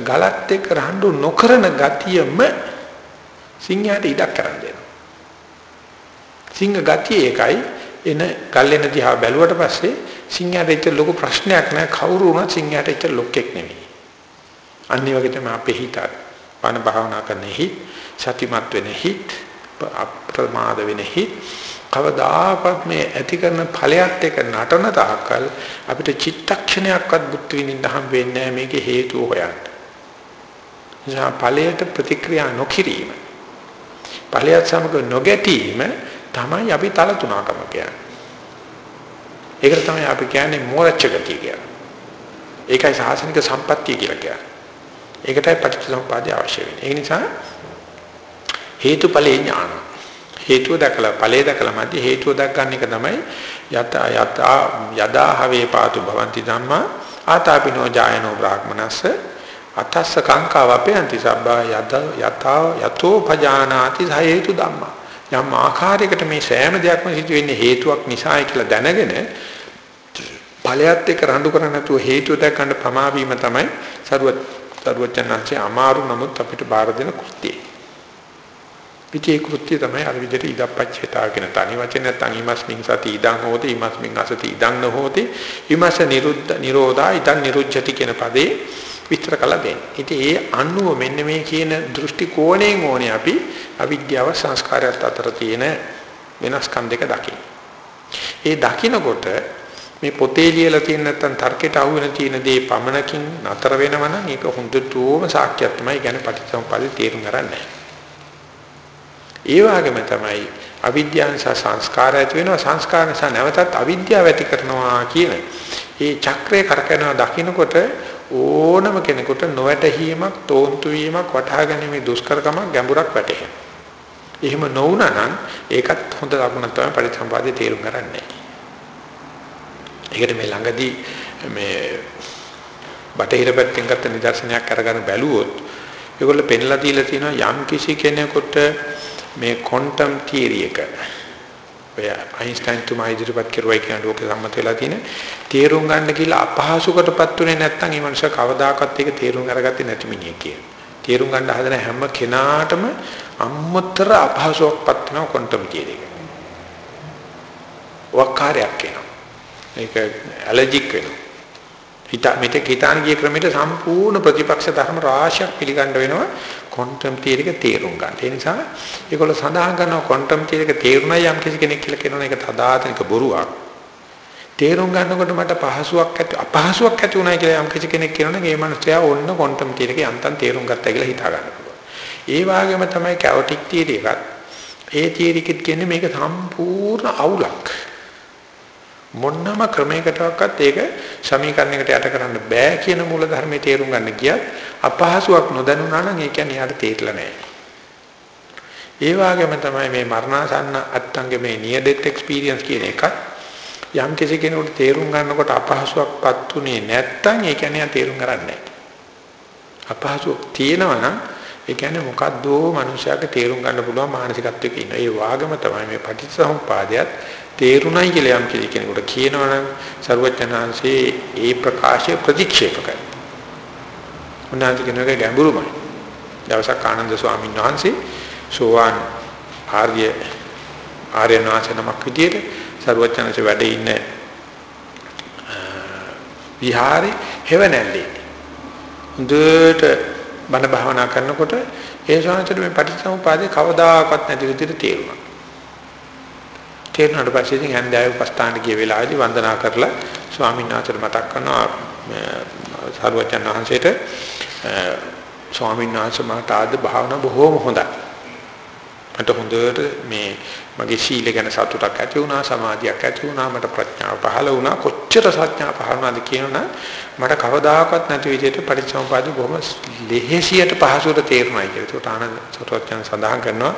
ගලත් එක්ක රණ්ඩු නොකරන ගතියම සිංහයාට ඉඩක් කරන් දෙනවා. සිංහ ගතිය ඒකයි එන ගල් එන දිහා බැලුවට පස්සේ සිංහයාට ඉත ලොකු ප්‍රශ්නයක් නෑ කවුරු වුණත් සිංහයාට ඉත ලොක්ෙක් නෙවෙයි. අනිත් වගේ තමයි අපේ හිත. වන භාවනා කරන හිත, සතිමත් වෙන හිත, අප්‍රමාද වෙන හිත කවදාකවත් මේ ඇති කරන ඵලයක් එක නටන තාක්කල් අපිට චිත්තක්ෂණයක්වත් බුද්ධ විඳින්න හම් වෙන්නේ නැහැ මේකේ හේතුව හොයන්න. නිසා ඵලයට ප්‍රතික්‍රියා නොකිරීම ඵලයට සමග නොගැටීම තමයි අපි තල තුනකම කියන්නේ. ඒකට තමයි අපි කියන්නේ මෝරච්ච ගතිය කියලා. ඒකයි සාසනික සම්පත්තිය කියලා කියන්නේ. ඒකටයි පටිච්චසමුපාදය අවශ්‍ය වෙන්නේ. ඒ නිසා හේතුඵලේ ඥාන. හේතුව දැකලා ඵලයේ දැකලා මැද හේතුව දැක් ගන්න එක තමයි යත යත යදා හවේ පාතු භවಂತಿ ධම්මා ආතාපිනෝ ජායනෝ බ්‍රාහ්මනස්ස අතස්ස කාංකා වපයන්ති සබ්බා යත යතා යතෝ භජානාති හේතු ධම්මා යම් ආකාරයකට මේ සෑම දෙයක්ම සිදු වෙන්නේ හේතුවක් නිසායි කියලා දැනගෙන ඵලයත් එක්ක රණ්ඩු කරන්නේ නැතුව හේතුව දැක්කන්න ප්‍රමා වීම තමයි සරුවත් සරුවචනාංශේ අමාරු නමුත් අපිට බාර දෙන කෘත්‍යය. පිටේ කෘත්‍යය තමයි අර විදිහට ඉදප්පච්චේතා කියන තනි වචන නැත්නම් ීමස්මින් සති ඉදං හෝති ීමස්මින් අසති ඉදං නොහෝති ීමස නිරුද්ධ නිරෝධා ඉදං නිරුද්ධති කියන පදේ විස්තර කළ දෙන්නේ. ඉතින් ඒ අනුව මෙන්න මේ කියන දෘෂ්ටි කෝණයෙන් ඕනේ අපි අවිද්‍යාව සංස්කාරයත් අතර තියෙන වෙනස්කම් දෙක දකින්න. ඒ දකින්නකොට මේ පොතේ ලියලා තියෙන නැත්නම් තර්කයට අහු වෙන තියෙන දේ පමණකින් නතර වෙනව නම් ඒක හොඳටම සාක්ෂියක් තමයි කියන්නේ පටිච්චසමුප්පාදේ තේරුම් ගන්න. ඒ වගේම තමයි අවිද්‍යාව නිසා සංස්කාර ඇති වෙනවා සංස්කාර නිසා නැවතත් අවිද්‍යාව ඇති කරනවා කියන ඒ චක්‍රය කරකැවෙනවා දකින්නකොට ඕනම කෙනෙකුට නොවැටහීමක් තෝන්තු වීමක් වටහා ගැනීම දුෂ්කරකමක් ගැඹුරක් වැටහෙනවා. එහෙම නොවුනා නම් ඒකත් හොඳ ලකුණක් තමයි පරිසම්පාදයේ තේරුම් ගන්නන්නේ. ඒකට මේ ළඟදී මේ බටහිර පැත්තෙන් ගත්ත නිදර්ශනයක් අරගෙන බැලුවොත් ඒගොල්ලෝ පෙන්ලා දීලා තියෙනවා යම් කිසි කෙනෙකුට මේ ක්වොන්ටම් තියරි එක ඔය අයින්ස්ටයින් තුමා ඉදිරිපත් කරුවයි කියන ලෝක සම්මත වෙලා තියෙන තේරුම් ගන්න කියලා අපහසුකටපත් උනේ නැත්නම් මේ මනුස්සය කවදාකවත් ඒක තේරුම් අරගත්තේ නැති මිනිහෙක් කියන. තේරුම් ගන්න හදන හැම කෙනාටම අම්මතර අපහසුවක්පත් වෙනවා ක්වොන්ටම් තියරි එක. වක්කාරයක් එනවා. ඒක ඇලර්ජික් වෙනවා. හිත මෙතෙක් හිතාන ගිය ක්‍රමයට සම්පූර්ණ ප්‍රතිපක්ෂ ධර්ම රාශියක් පිළිගන්න වෙනවා ක්වොන්ටම් තියරි එක තේරුම් ගන්න. ඒ නිසා ඒගොල්ලෝ සඳහන් කරනවා ක්වොන්ටම් තියරි එක තේරුණා යම් කිසි කෙනෙක් කියලා කියනවා ඒක තදාතනික බොරුවක්. තේරුම් ගන්නකොට මට පහසුවක් ඇති අපහසුයක් ඇති වුණා කියලා යම් කිසි කෙනෙක් කියනවනේ ඒ මනුස්සයා ඔන්න ක්වොන්ටම් තියරි එක යන්තම් තේරුම් ගත්තා කියලා හිතා ගන්න පුළුවන්. ඒ වගේම තමයි කැවටික් තියරි එකත්. ඒ තියරි එකත් කියන්නේ මේක සම්පූර්ණ අවුලක්. මොන්නම ක්‍රමයකටවත් ඒක සමීකරණයකට යට කරන්න බෑ කියන මූල ධර්මයේ තේරුම් ගන්න කියත් අපහසුයක් නොදැනුණා නම් ඒ කියන්නේ යාට තේරෙලා නැහැ. ඒ වගේම තමයි මේ මරණාසන්න අත්ංගේ මේ near death experience කියන එකත් යම් කිසි කෙනෙකුට තේරුම් ගන්නකොට අපහසුයක්පත් උනේ නැත්තම් ඒ කියන්නේ තේරුම් ගන්නෑ. අපහසුයක් තියෙනවා නම් ඒ කියන්නේ මොකද්ද මනුෂයාට තේරුම් ගන්න පුළුවන් මානසිකත්වයක ඉන්න. ඒ වාගම තමයි මේ පටිච්චසමුප්පාදයට තේරුණයි කියලා යම් කෙනෙකුට කියනවනම් ਸਰවඥාන්සේ ඒ ප්‍රකාශය ප්‍රතික්ෂේප කරනවා. උන්වහන්සේ කෙනෙක්ගේ ගැඹුරුමයි. දවසක් ආනන්ද ස්වාමීන් වහන්සේ සෝවාන් ආර්ය ආර්යනාථනමක් විදියට ਸਰවඥාන්සේ වැඩ ඉන්න විහාරේ හැවනැල්ලේ. හොඳට බණ භාවනා කරනකොට ඒ ශාන්තිට මේ පටිච්චසමුපාදේ කවදාකවත් නැති විදිහට තේරුණා. තේරුණාට පස්සේ ඉතින් හන්දෑවේ උපස්ථාන ගිය වෙලාවේදී වන්දනා කරලා ස්වාමීන් වහන්සේට මතක් කරනවා සරුවචන් වහන්සේට ස්වාමීන් වහන්සේ මට ආද භාවනා බොහෝම හොඳයි. මට හොඳට මේ මගේ සීල ගැන සතුටක් ඇති වුණා සමාධියක් ඇති වුණා මට ප්‍රඥාව පහළ වුණා කොච්චර සත්‍ඥා පහළ වුණාද කියනවනම් මට කවදාකවත් නැති විදිහට පරිසම්පාද බොහොම ලෙහෙසියට පහසුවට තේරුණා කියලා. ඒකට ආනන්ද සතුටක් සඳහන් කරනවා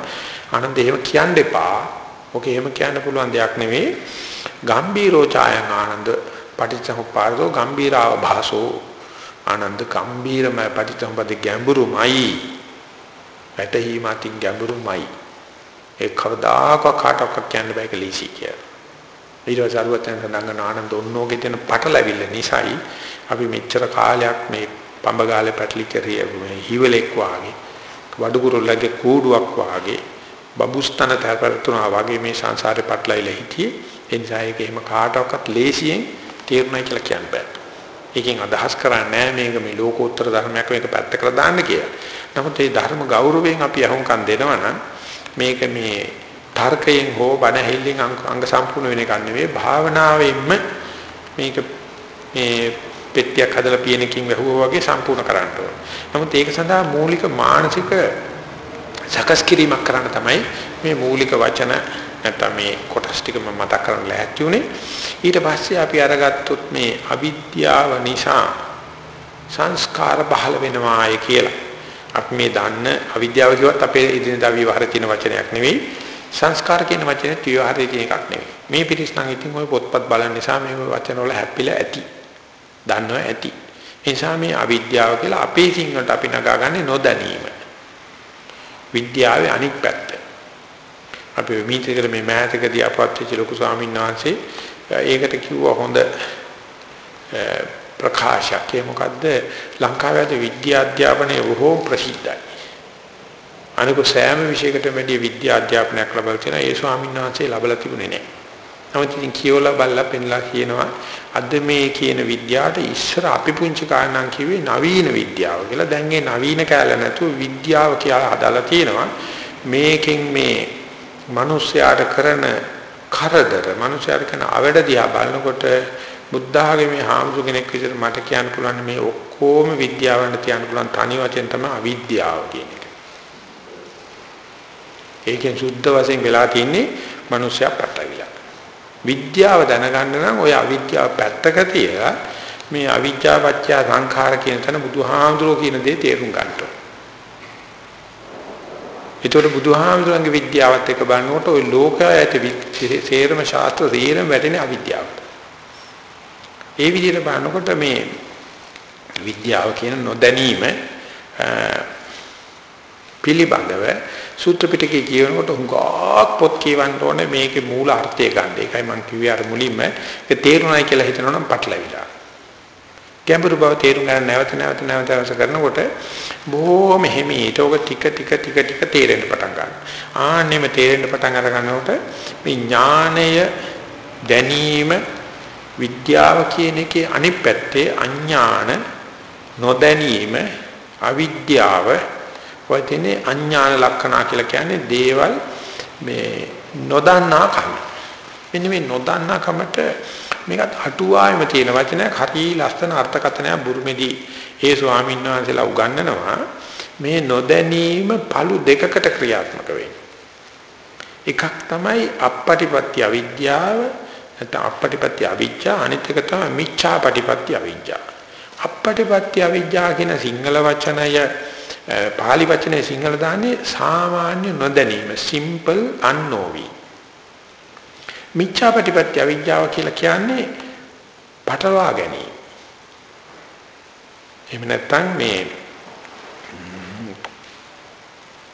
ආනන්ද එහෙම කියන්න එපා. ඔක එහෙම කියන්න පුළුවන් දෙයක් නෙවෙයි. ගම්බීරෝ ඡායං ආනන්ද පටිච්චසමුප්පාදෝ ගම්බීරාව භාසෝ ආනන්ද ගම්බීරම පටිච්චසමුප්පාද ගැඹුරුමයි. වැටහීමකින් ගැඹුරුමයි. ඒ කවදාකවත් කාටවත් කියන්න බෑ කියලා ලීසි කියලා. ඊට පස්සේ අරුවතෙන් සඳහන් ආනන්ද ඔන්නෝගේ තියෙන පටලැවිල්ල නිසායි අපි මෙච්චර කාලයක් මේ පඹගාලේ පැටලිච්ච මේ හිවලෙක් වාගේ වඩුකුරුල්ලගේ කූඩුවක් වාගේ බබුස්තන තැපරතුනා වගේ මේ සංසාරේ පටලයිලා හිටියේ ඒ නිසා ඒක එහෙම කාටවත් ලේසියෙන් තේරුණයි කියලා කියන්න බෑ. ඒකෙන් අදහස් කරන්නේ මේක මේ ලෝකෝත්තර ධර්මයක් මේක පැත්තකට දාන්න කියලා. නමුත් මේ ධර්ම ගෞරවයෙන් අපි අහුම්කම් දෙනවා නම් මේක මේ තර්කයෙන් හෝ බණ ඇහිල්ලෙන් අංග සම්පූර්ණ වෙන එකක් නෙවෙයි භාවනාවෙන්ම මේක මේ පෙට්ටියක් හදලා පියනකින් වැහුවා වගේ සම්පූර්ණ කරන්න ඕන. නමුත් ඒක සඳහා මූලික මානසික සකස් කිරීමක් කරන්න තමයි මේ මූලික වචන නැත්නම් මේ කොටස් ටික මම මතක් කරන්න ලෑස්ති උනේ ඊට පස්සේ අපි අරගත්තොත් මේ අවිද්‍යාව නිසා සංස්කාර පහළ වෙනවායි කියලා. අපි මේ දන්න අවිද්‍යාව කියවත් අපේ ඉදිනදා විවහාරේ තියෙන වචනයක් නෙවෙයි. සංස්කාර කියන වචනේ විවහාරයේ තියෙන එකක් නෙවෙයි. මේ පිටිස් නම් ඉතින් ওই පොත්පත් බලන නිසා මේ වචන වල හැප්පිලා ඇති. දන්නවා ඇති. ඒ නිසා මේ අවිද්‍යාව කියලා අපේ සිංහලට අපි නගාගන්නේ නොදැනීම. විද්‍යාවේ අනික් පැත්ත. අපි මීටරකට මේ මෑතකදී අපවත් වෙච්ච ලොකු ස්වාමීන් වහන්සේ ඒකට කිව්වා හොඳ ප්‍රකාශයක්. ඒ මොකද්ද? ලංකාවේ විද්‍යා අධ්‍යාපනය බොහෝ ප්‍රසිද්ධයි. අනික සෑම විෂයකටම වැඩි විද්‍යා අධ්‍යාපනයක් ලැබලා තියෙන ඒ ස්වාමීන් වහන්සේ ලැබලා තිබුණේ නැහැ. නමුත් ඉතින් කියවලා බලලා පෙන්ලා කියනවා අද මේ කියන විද්‍යාවට ඉස්සර අපි පුංචි කාරණා කිව්වේ නවීන විද්‍යාව කියලා. දැන් ඒ නවීන කැල නැතුව විද්‍යාව කියලා හදාලා තියෙනවා. මේකෙන් මේ මිනිස්යාට කරන කරදර මිනිස්යාට කරන අවඩ දිහා බලනකොට බුද්ධ ආගමේ හාමුදුර කෙනෙක් විදිහට මට කියන්න පුළුවන් මේ ඔක්කොම විද්‍යාවෙන් තියන්න පුළුවන් තනි වචෙන් තමයි අවිද්‍යාව කියන එක. ඒකෙන් සුද්ධ වශයෙන් වෙලා තින්නේ මිනිස්සයා පැටවිලා. විද්‍යාව දැනගන්න නම් ඔය අවිද්‍යාව පැත්තක තියලා මේ අවිද්‍යාවච්ඡ සංඛාර කියන තැන බුදුහාමුදුරුවෝ කියන දේ තේරුම් ගන්න ඕනේ. ඒතකොට බුදුහාමුදුරන්ගේ විද්‍යාවත් එක්ක බලනකොට ওই ලෝකය ඇති සේරම ශාස්ත්‍ර සේරම වැටෙන අවිද්‍යාවට. ඒ විදිහට බලනකොට මේ විද්‍යාව කියන නොදැනීම පිළිබඳව සූත්‍ර පිටකේ කියනකොට හුඟක් පොත් කියවන්න ඕනේ මේකේ මූල අර්ථය ගන්න. ඒකයි මම කිව්වේ අර මුලින්ම ඒක තේරුණායි කියලා හිතනවා නම් පටලවිලා. ගැඹුරු බව තේරුම් ගන්න නැවත නැවත නැවත අවශ්‍ය කරනකොට බොහොම හිමීට ඔක ටික ටික ටික ටික තේරෙන්න පටන් ගන්නවා. ආන්නෙම තේරෙන්න පටන් අර ගන්නකොට මේ ඥානය දැනීම විද්‍යාව කියන එකේ අනිත් පැත්තේ අඥාන නොදැනීම අවිද්‍යාව වචනේ අඥාන ලක්ෂණා කියලා කියන්නේ දේවල් මේ නොදන්නා කම. මෙන්න මේ නොදන්නා කමට මේකත් අටුවායම තියෙන වචනයක් හරි ලස්සන අර්ථකථනයක් බුරුමේදී ඒ ස්වාමීන් වහන්සේලා උගන්වනවා මේ නොදැනීම පළු දෙකකට ක්‍රියාත්මක වෙන්නේ. එකක් තමයි අපපටිපත්‍ය අවිද්‍යාව නැත්නම් අපපටිපත්‍ය අවිජ්ජා අනිත් එක තමයි මිච්ඡාපටිපත්‍ය අවිජ්ජා. අපපටිපත්‍ය අවිජ්ජා කියන සිංහල වචනය පාලි වචනේ සිංහල දාන්නේ සාමාන්‍ය නොදැනීම simple unknowing. මිච්ඡාපටිපත්‍ය අවිජ්ජාව කියලා කියන්නේ පටලවා ගැනීම. එහෙම නැත්නම් මේ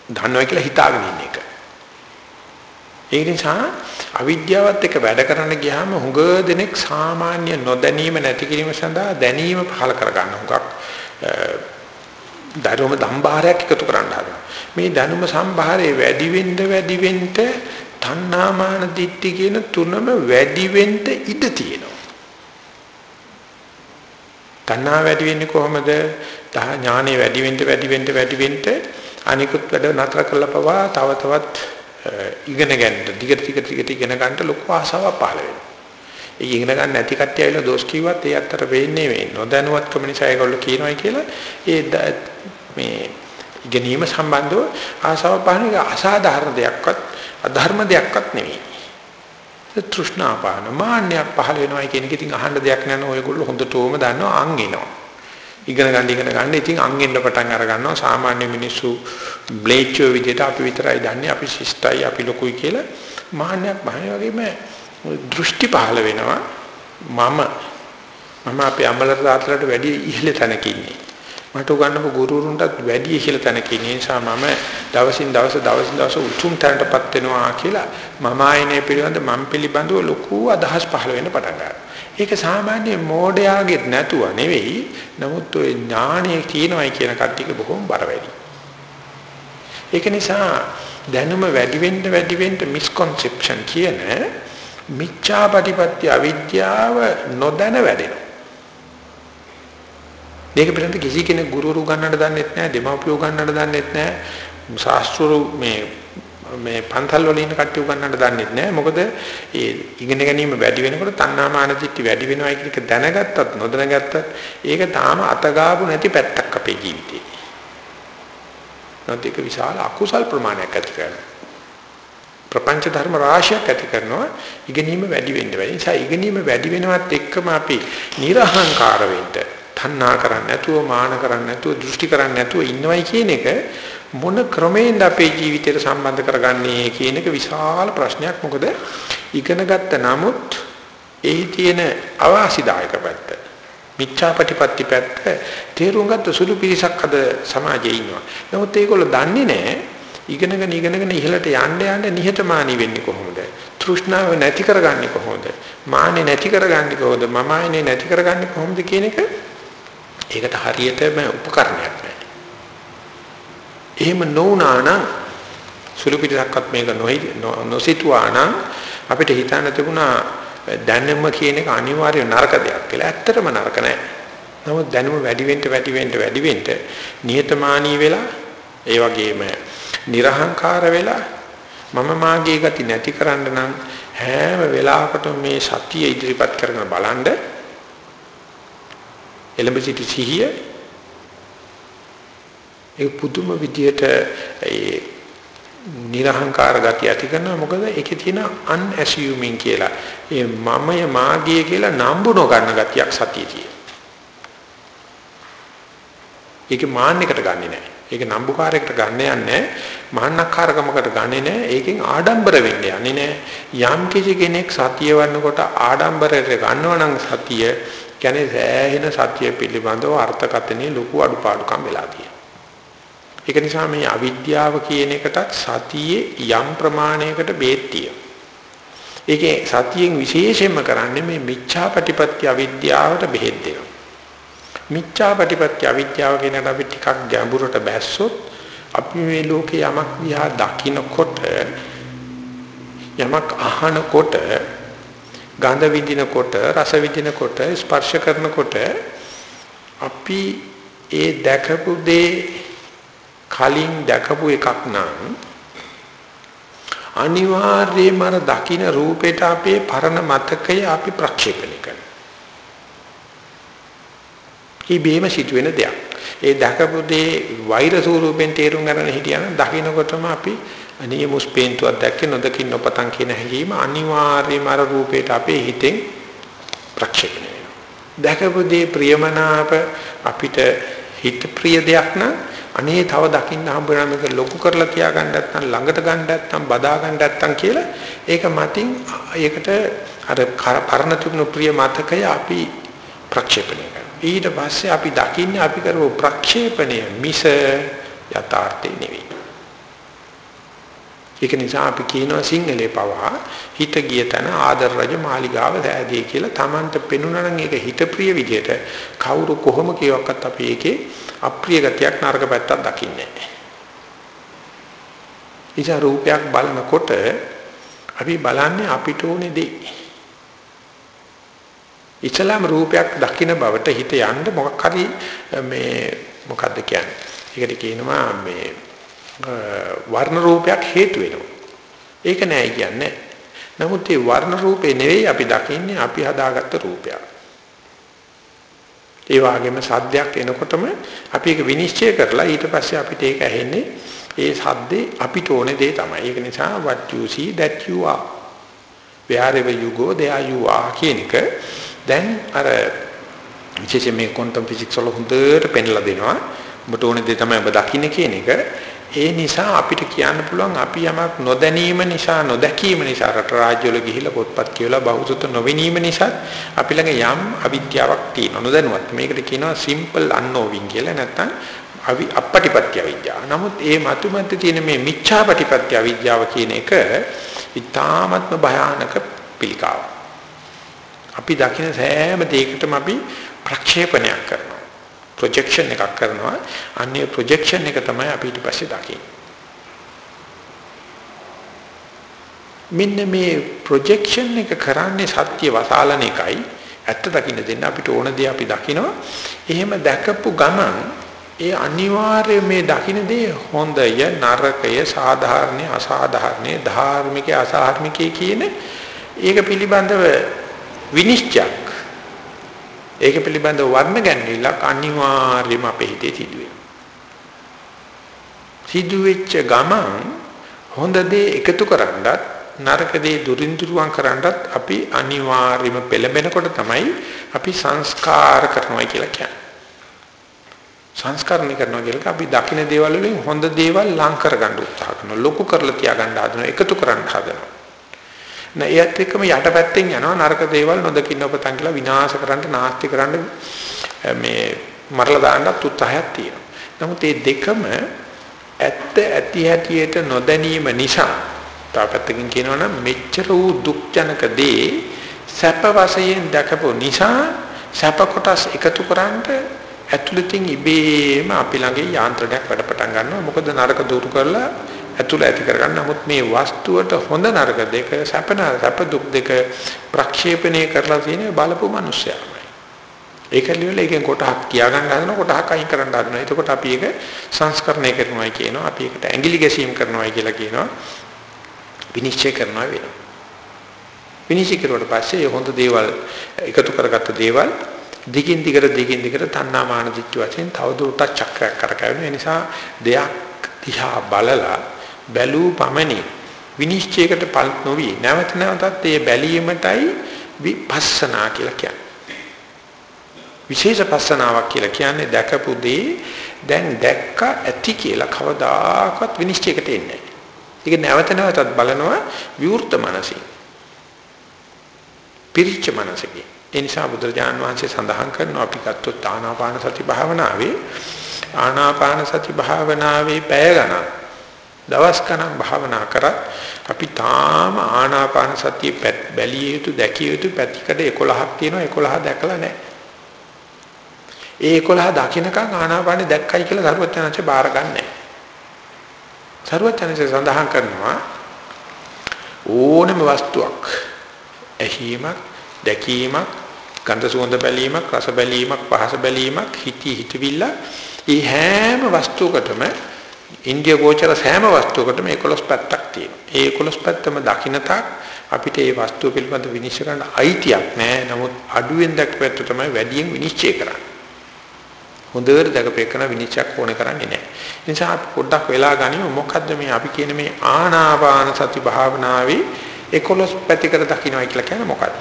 දන්නවා කියලා හිතාගෙන ඉන්න එක. ඒ නිසා අවිද්‍යාවත් එක්ක වැඩ කරන්න ගියාම හුඟ දෙනෙක් සාමාන්‍ය නොදැනීම නැති කිරීම සඳහා දැනීම පහල කර ගන්න හුඟක් ධර්ම සම්භාරයක් එකතු කරන්න හදනවා. මේ ධර්ම සම්භාරයේ වැඩි වෙන්න වැඩි වෙන්න තණ්හාමාන දිට්ඨි කියන තුනම වැඩි වෙන්න ඉඩ තියෙනවා. තණ්හා වැඩි වෙන්නේ කොහොමද? ඥානෙ වැඩි වෙන්න වැඩි වෙන්න වැඩි වෙන්න අනිකුත් වැඩ නතර කරලා පවා තව තවත් ඉගෙන ගන්න දිගට දිගට දිගට ඉගෙන ගන්නට ලොකු ආසාවක් පහළ වෙනවා. ඒ ඉගෙන ගන්න නැති කට්ටිය ඇවිල්ලා දොස් කිව්වත් ඒ අත්තර වෙන්නේ මේ නොදැනුවත්කම නිසා ඒගොල්ලෝ කියනවායි කියලා ඒ මේ ඉගෙනීම සම්බන්ධව ආසාව පහළ එක අසාධාරණ දෙයක්වත් අධර්ම දෙයක්වත් නෙවෙයි. තෘෂ්ණාපාන මාන්නයක් පහළ වෙනවා කියන එක ඉතින් අහන්න දෙයක් නෑ නෝ ඔයගොල්ලෝ හොඳටම දන්නවා අං එනවා. ඉගෙන ගන්න ඉගෙන ගන්න ඉතින් අං එන්න පටන් අර ගන්නවා සාමාන්‍ය මිනිස්සු බ්ලේච්චෝ විදිහට අපි විතරයි දන්නේ අපි ශිෂ්ටයි අපි ලොකුයි කියලා මාන්නයක් බහන වගේම දෘෂ්ටි පහළ වෙනවා මම මම අපේ අම්මලා තාත්තලාට වැඩි ඉහළ තැනක ඉන්නේ මට උගන්නපු ගුරුවරුන්ටත් වැඩි ඉහළ තැනක ඉන්නේ නිසා මම දවසින් දවස දවසින් දවස උතුම් තැනටපත් වෙනවා කියලා මම ආයනේ පිළිබඳ මම පිළිබඳව ලොකු අදහස් පහළ වෙන්න පටන් ගන්නවා ඒක සාමාන්‍ය මෝඩයාගෙත් නැතුව නෙවෙයි. නමුත් ඔය ඥානය කියනවායි කියන කට්ටියක බොහොම බර වැඩි. ඒක නිසා දැනුම වැඩි වෙන්න වැඩි වෙන්න මිස්කන්සෙප්ෂන් කියන මිච්ඡාපටිපත්‍ය අවිද්‍යාව නොදැන වැඩෙනවා. මේක පිළිබඳ කිසි කෙනෙක් ගුරුවරු ගන්නට දන්නෙත් නැහැ, දෙමාපියෝ ගන්නට දන්නෙත් නැහැ. ශාස්ත්‍රරු මේ මේ පන්සල් වල ඉන්න කට්ටිය උගන්නන්න දන්නේ නැහැ. මොකද ඒ ඉගෙන ගැනීම වැඩි වෙනකොට තණ්හාමාන දිට්ඨි වැඩි වෙනවා කියන එක දැනගත්තත් නොදැනගත්තත් ඒක තාම අතගාපු නැති පැත්තක් අපේ ජීවිතේ. නැත්නම් විශාල අකුසල් ප්‍රමාණයක් ඇති කරනවා. ප්‍රපංච ධර්ම රාශියක් ඇති කරනවා ඉගෙනීම වැඩි වෙන්න වැඩි. නිසා ඉගෙනීම වැඩි වෙනවත් එක්කම අපි නිර්හංකාර වෙන්න, තණ්හා කරන්නේ නැතුව, මාන කරන්නේ නැතුව, දෘෂ්ටි කරන්නේ නැතුව ඉන්නවයි කියන එක මොන ක්‍රමයෙන්ද අපේ ජීවිතයට සම්බන්ධ කරගන්නේ කියන එක විශාල ප්‍රශ්නයක් මොකද ඉගෙන ගත්ත නමුත් එහි තියෙන අවාසිදායක පැත්ත මිච්ඡාපටිපත්ති පැත්ත තේරුම් ගත්ත සුළු පිරිසක් අද සමාජයේ ඉන්නවා නමුත් ඒගොල්ලෝ දන්නේ නැහැ ඉගෙනගෙන ඉගෙනගෙන ඉහළට යන්න යන්න නිහතමානී වෙන්නේ කොහොමද තෘෂ්ණාව නැති කරගන්නේ කොහොමද මාන්නේ නැති කරගන්නේ කොහොමද මම ආයනේ නැති කරගන්නේ කොහොමද කියන එක ඒකට හරියටම උපකරණයක් නෑ එහෙම නොවුනා නම් සුළු පිටසක්වත් මේක නොසිතුවා නම් අපිට හිතන්න තිබුණා දැනුම කියන එක අනිවාර්ය නරක දෙයක් කියලා. ඇත්තටම නරක නෑ. නමුත් දැනුම වැඩි වෙන්න වැඩි වෙන්න වැඩි වෙන්න නිහතමානී වෙලා ඒ වගේම නිර්හංකාර වෙලා මම මාගේ ගති නැති කරන්න නම් හැම වෙලාවකටම මේ සතිය ඉදිරිපත් කරගෙන බලන්න එළඹ සිටි සිහිය ඒ පුදුම විදියට ඒ නිර්හංකාර ගතිය ඇති කරනවා මොකද ඒකේ තියෙන unassuming කියලා ඒ මමය මාගේ කියලා නම්බු නොගන්න ගතියක් සතියේ තියෙන. ඒක මාන්නයකට ගන්නෙ නෑ. ඒක නම්බුකාරයකට ගන්න යන්නේ මහානක්කාරකමකට ගන්නෙ නෑ. ඒකෙන් ආඩම්බර වෙන්න යන්නේ නෑ. යම් කිසි කෙනෙක් සතිය වන්නකොට ආඩම්බරයට ගන්නවා නම් සතිය කියන්නේ සෑහෙන සතිය පිළිබඳව අර්ථකථනයේ ලොකු අඩුපාඩුකම් වෙලා තියෙනවා. ඒක නිසා මේ අවිද්‍යාව කියන එකටත් සතියේ යම් ප්‍රමාණයකට බේත්තිය. ඒකේ සතියෙන් විශේෂයෙන්ම කරන්නේ මේ මිච්ඡාපටිපත්‍ය අවිද්‍යාවට බෙහෙත් දෙනවා. මිච්ඡාපටිපත්‍ය අවිද්‍යාව කියනකට අපි ටිකක් ගැඹුරට බැස්සොත් අපි මේ ලෝකේ යමක් දිහා දකින්නකොට යමක් අහනකොට ගඳ විඳිනකොට රස විඳිනකොට ස්පර්ශ කරනකොට අපි ඒ දැකපු දේ කලින් දැකපු එකක් නම් අනිවාර්යයෙන්ම අර දකින්න රූපේට අපේ පරණ මතකය අපි ප්‍රක්ෂේපණය කරනවා. ඉබේම සිදුවෙන දෙයක්. ඒ දැකපු දේ වෛර ස්වරූපෙන් තේරුම් ගන්න හිටියනම් දකින්නකොටම අපි අනේ මුස්පේන්තුවක් දැක්කේ නොදකින් නොපතන් කියන හැඟීම අනිවාර්යයෙන්ම අර රූපේට අපේ හිතෙන් ප්‍රක්ෂේපණය වෙනවා. දැකපු දේ ප්‍රියමනාප අපිට හිත ප්‍රිය දෙයක් නම් අනේ තව දකින්න හම්බ වෙනා මේක ලොකු කරලා තියා ගන්න නැත්නම් ළඟට ගන්න නැත්නම් බදා ගන්න නැත්නම් කියලා ඒක මතින් ඒකට අර පරණ තිබුණු ප්‍රිය මතකය අපි ප්‍රක්ෂේපණය කරනවා ඊට පස්සේ අපි දකින්නේ අපි කරපු ප්‍රක්ෂේපණය මිස යථාර්ථය නෙවෙයි ඒක නිසා අපි කියනවා සිංහලේ පවා හිත ගිය තැන ආදර රජ මාලිගාව දෑදී කියලා Tamanට පෙනුනා නම් ඒක හිත ප්‍රිය විදියට කවුරු කොහොම කියවක්වත් අපි ඒකේ අප්‍රිය ගතියක් නරක පැත්තක් දකින්නේ නැහැ. ඉතින් රූපයක් බලනකොට අපි බලන්නේ අපිට ඕනේ දේ. ඉස්ලාම රූපයක් දකින්න බවට හිත යන්න මොකක් හරි මේ මොකද්ද කියන්නේ? ඒකට කියනවා මේ වර්ණ රූපයක් හේතු වෙනවා. ඒක නෑ කියන්නේ. නමුත් මේ වර්ණ රූපේ නෙවෙයි අපි දකින්නේ අපි හදාගත්ත රූපයක්. ඒ වගේම සද්දයක් එනකොටම අපි ඒක විනිශ්චය කරලා ඊට පස්සේ අපිට ඒක ඇහෙන්නේ ඒ සද්දේ අපිට ඕනේ දේ තමයි. ඒක නිසා what you see that you are. wherever you go there you are කියන එක දැන් අර විශේෂයෙන් මේ ක්වොන්ටම් ෆිසික්ස් වල හොඳට පෙන්ලා දෙනවා. ඔබට ඕනේ දේ තමයි ඔබ දකින්නේ කියන එක. ඒ නිසා අපිට කියන්න පුළුවන් අපි යමක් නොදැනීම නිසා නොදැකීම නිසා රට රාජ්‍යවල ගිහිල්ලා පොත්පත් කියවලා බහුසුත නොවිනීම නිසා අපි ළඟ යම් අවිද්‍යාවක් තියෙනවා නොදැනුවත් මේකට කියනවා simple unknowing කියලා නැත්නම් අවි අපපටිපත්‍ය අවිද්‍යාව. නමුත් ඒ මතුමැත්තේ තියෙන මේ මිච්ඡාපටිපත්‍ය අවිද්‍යාව කියන එක ඊ타ත්ම භයානක පිළිකාවක්. අපි දකින සෑම දෙයකටම අපි ප්‍රක්ෂේපණයක් කරනවා. ප්‍රොජෙක්ෂන් එකක් කරනවා. අන්නේ ප්‍රොජෙක්ෂන් එක තමයි අපි ඊට පස්සේ දකින්නේ. මෙන්න මේ ප්‍රොජෙක්ෂන් එක කරන්නේ සත්‍ය වසාලන එකයි. ඇත්ත දකින්න දෙන්න අපිට ඕන දේ අපි දකිනවා. එහෙම දැකපු ගමන් ඒ අනිවාර්යයෙන් මේ දකින්න දේ හොඳය නරකය සාධාරණේ අසාධාරණේ ධාර්මිකේ අසාධාර්මිකේ කියන ඒක පිළිබඳව විනිශ්චයක් ඒක පිළිබඳව වර්ණ ගැන්විලක් අනිවාර්යයෙන්ම අපේ හිතේ සිදුවේ. සිදුවෙච්ච ගමන් හොඳ දේ එකතු කරන්නත් නරක දේ දුරින් දුරුවන් කරන්නත් අපි අනිවාර්යයෙන්ම පෙළඹෙනකොට තමයි අපි සංස්කාර කරනවා කියලා කියන්නේ. සංස්කරණය කරනවා කියලා අපි දකින්න දේවල් වලින් හොඳ දේවල් ලං කරගන්න උත්සාහ කරනවා. ලොකු කරලා තියාගන්න හදනවා. එකතු කරන්න හදනවා. නෑ ඒත් එක්කම යටපැත්තෙන් යනවා නරක දේවල් නොදකින්න ඔබතන් කියලා විනාශ කරන්න නාස්ති කරන්න මේ මරලා දාන්නත් උත්සාහයක් තියෙනවා. නමුත් මේ දෙකම ඇත්ත ඇති හැටියට නොදැනීම නිසා තාපත්තකින් කියනවනම් මෙච්චර වූ දුක්ජනක දේ සැප වශයෙන් දැකපු නිසා සැප කොටස් එකතු කරන්ට ඇතුළතින් ඉබේම අපි ළඟේ යාන්ත්‍රණයක් වැඩ පටන් ගන්නවා. මොකද නරක දුරු කරලා ඇතුළ ඇති කරගන්න. නමුත් මේ වස්තුවට හොඳ නරක දෙක සැප සැප දුක් දෙක ප්‍රක්ෂේපණය කරලා තියෙන බලපු මිනිස්සයාමයි. ඒක ලියවල එකෙන් කොටහක් කියාගන්න හදන කොටහක් අයින් කරන්න හදනවා. එතකොට අපි ඒක සංස්කරණය කරනවායි කියනවා. අපි ඒකට ඇඟිලි ගැසීම් කරනවායි කියලා කියනවා. විනිශ්චය කරනවා වෙනවා. විනිශ්චය කරුවට පස්සේ හොඳ දේවල් එකතු කරගත්ත දේවල් දිගින් දිගට දිගින් දිගට තණ්හා මාන දිච්ච වශයෙන් තවදුරටත් චක්‍රයක් කරකැවෙන නිසා දෙයක් දිහා බලලා බැලූ පමණින් විනිශ්චයකට පල් නොවි නැවත නැවතත් ඒ බැලීමටයි විපස්සනා කියලා කියන්නේ. විශේෂ පස්සනාවක් කියලා කියන්නේ දැකපු දේ දැන් දැක්ක ඇති කියලා කවදාකවත් විනිශ්චයකට එන්නේ නැහැ. ඒක නැවත නැවතත් බලනවා විවෘත මනසින්. පිරිච්ච මනසකින්. ඒ නිසා බුදුරජාන් වහන්සේ සඳහන් කරනවා අපි ගත්තොත් ආනාපාන සති භාවනාවේ ආනාපාන සති භාවනාවේ පැය ගණන් දවස් ගණන් භාවනා කරත් අපි තාම ආනාපාන සතිය බැලිය යුතු දැකිය යුතු පැතිකඩ 11ක් තියෙනවා 11 දැකලා නැහැ. ඒ 11 දකින්නකම් ආනාපානෙ දැක්කයි කියලා සරුවචනanse බාර ගන්නෑ. සරුවචනanse සඳහන් කරනවා ඕනම වස්තුවක් ඇහිීමක් දැකීමක්, ගන්ධ සුවඳ බැලීමක්, රස බැලීමක්, පහස බැලීමක්, හිතී හිතවිල්ල ඒ හැම වස්තුවකටම ඉන්දිය ගෝචර සෑම වස්තුවකටම 11 පැත්තක් තියෙනවා. ඒ 11 පැත්තම දකින්න තාක් අපිට ඒ වස්තුව පිළිබඳ විනිශ්චය කරන්න අයිතියක් නැහැ. නමුත් අඩුවෙන් දැක්පැත්ත තමයි වැඩියෙන් විනිශ්චය කරන්නේ. හොඳට දැකපේකන විනිශ්චයක් ඕනේ කරන්නේ නැහැ. ඒ නිසා අපි පොඩ්ඩක් වෙලා ගනිමු මොකද්ද මේ අපි කියන මේ ආනාපාන සති භාවනාවේ 11 පැතිකඩ දකින්නයි කියලා කියන්නේ මොකද්ද?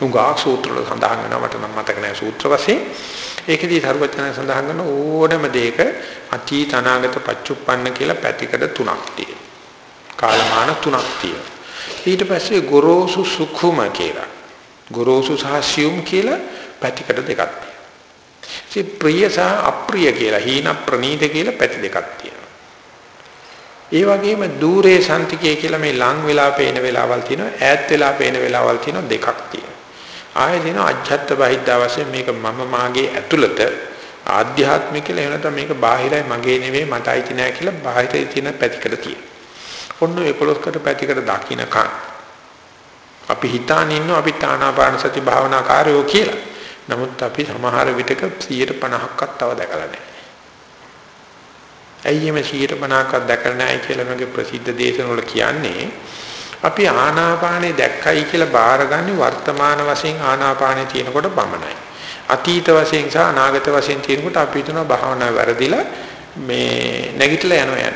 උංගා සූත්‍රවල සඳහන් වෙනවා මට නම් මතක නැහැ සූත්‍ර වශයෙන්. ඒකෙදී සරුවචන සඳහන් කරන ඕනම දෙයක අතීත අනාගත පච්චුප්පන්න කියලා පැතිකඩ තුනක් තියෙනවා. කාලමාන තුනක් තියෙනවා. ඊට පස්සේ ගොරෝසු සුඛුම කියලා. ගොරෝසු සහ සියුම් කියලා පැතිකඩ දෙකක් තියෙනවා. ඉතින් ප්‍රිය සහ අප්‍රිය කියලා හීන ප්‍රනීත කියලා පැති දෙකක් තියෙනවා. ඒ වගේම দূරේ සම්තිකය කියලා මේ ලං වෙලා පේන වෙලාවල් තියෙනවා ඈත් වෙලා පේන වෙලාවල් තියෙනවා දෙකක් තියෙනවා. ආයෙ දින අජ්ජත් බහිද්දා වශයෙන් මේක මම මාගේ ඇතුළත ආධ්‍යාත්මික කියලා එහෙම නැත්නම් මේක බාහිරයි මගේ නෙවෙයි මටයි තිය නෑ කියලා බාහිරේ තියෙන පැතිකඩ තියෙනවා. ඔන්න 11කට පැතිකඩ දකින්නකන් අපි හිතාන ඉන්නවා අපි තානාපාන සති භාවනා කාර්යෝ කියලා. නමුත් අපි සමහර විටක 150ක්වත් තව දැකලා නැහැ. ඇයි මේ 150ක්වත් දැකලා නැහැ කියලා මගේ ප්‍රසිද්ධ දේශන වල කියන්නේ අපි ආනාපානේ දැක්කයි කියලා බාරගන්නේ වර්තමාන වශයෙන් ආනාපානේ තියෙනකොට පමණයි. අතීත වශයෙන් සහ අනාගත වශයෙන් තියෙනකොට අපි හිතනවා භාවනාව වැරදිලා මේ නැගිටලා යනවා යන්නේ.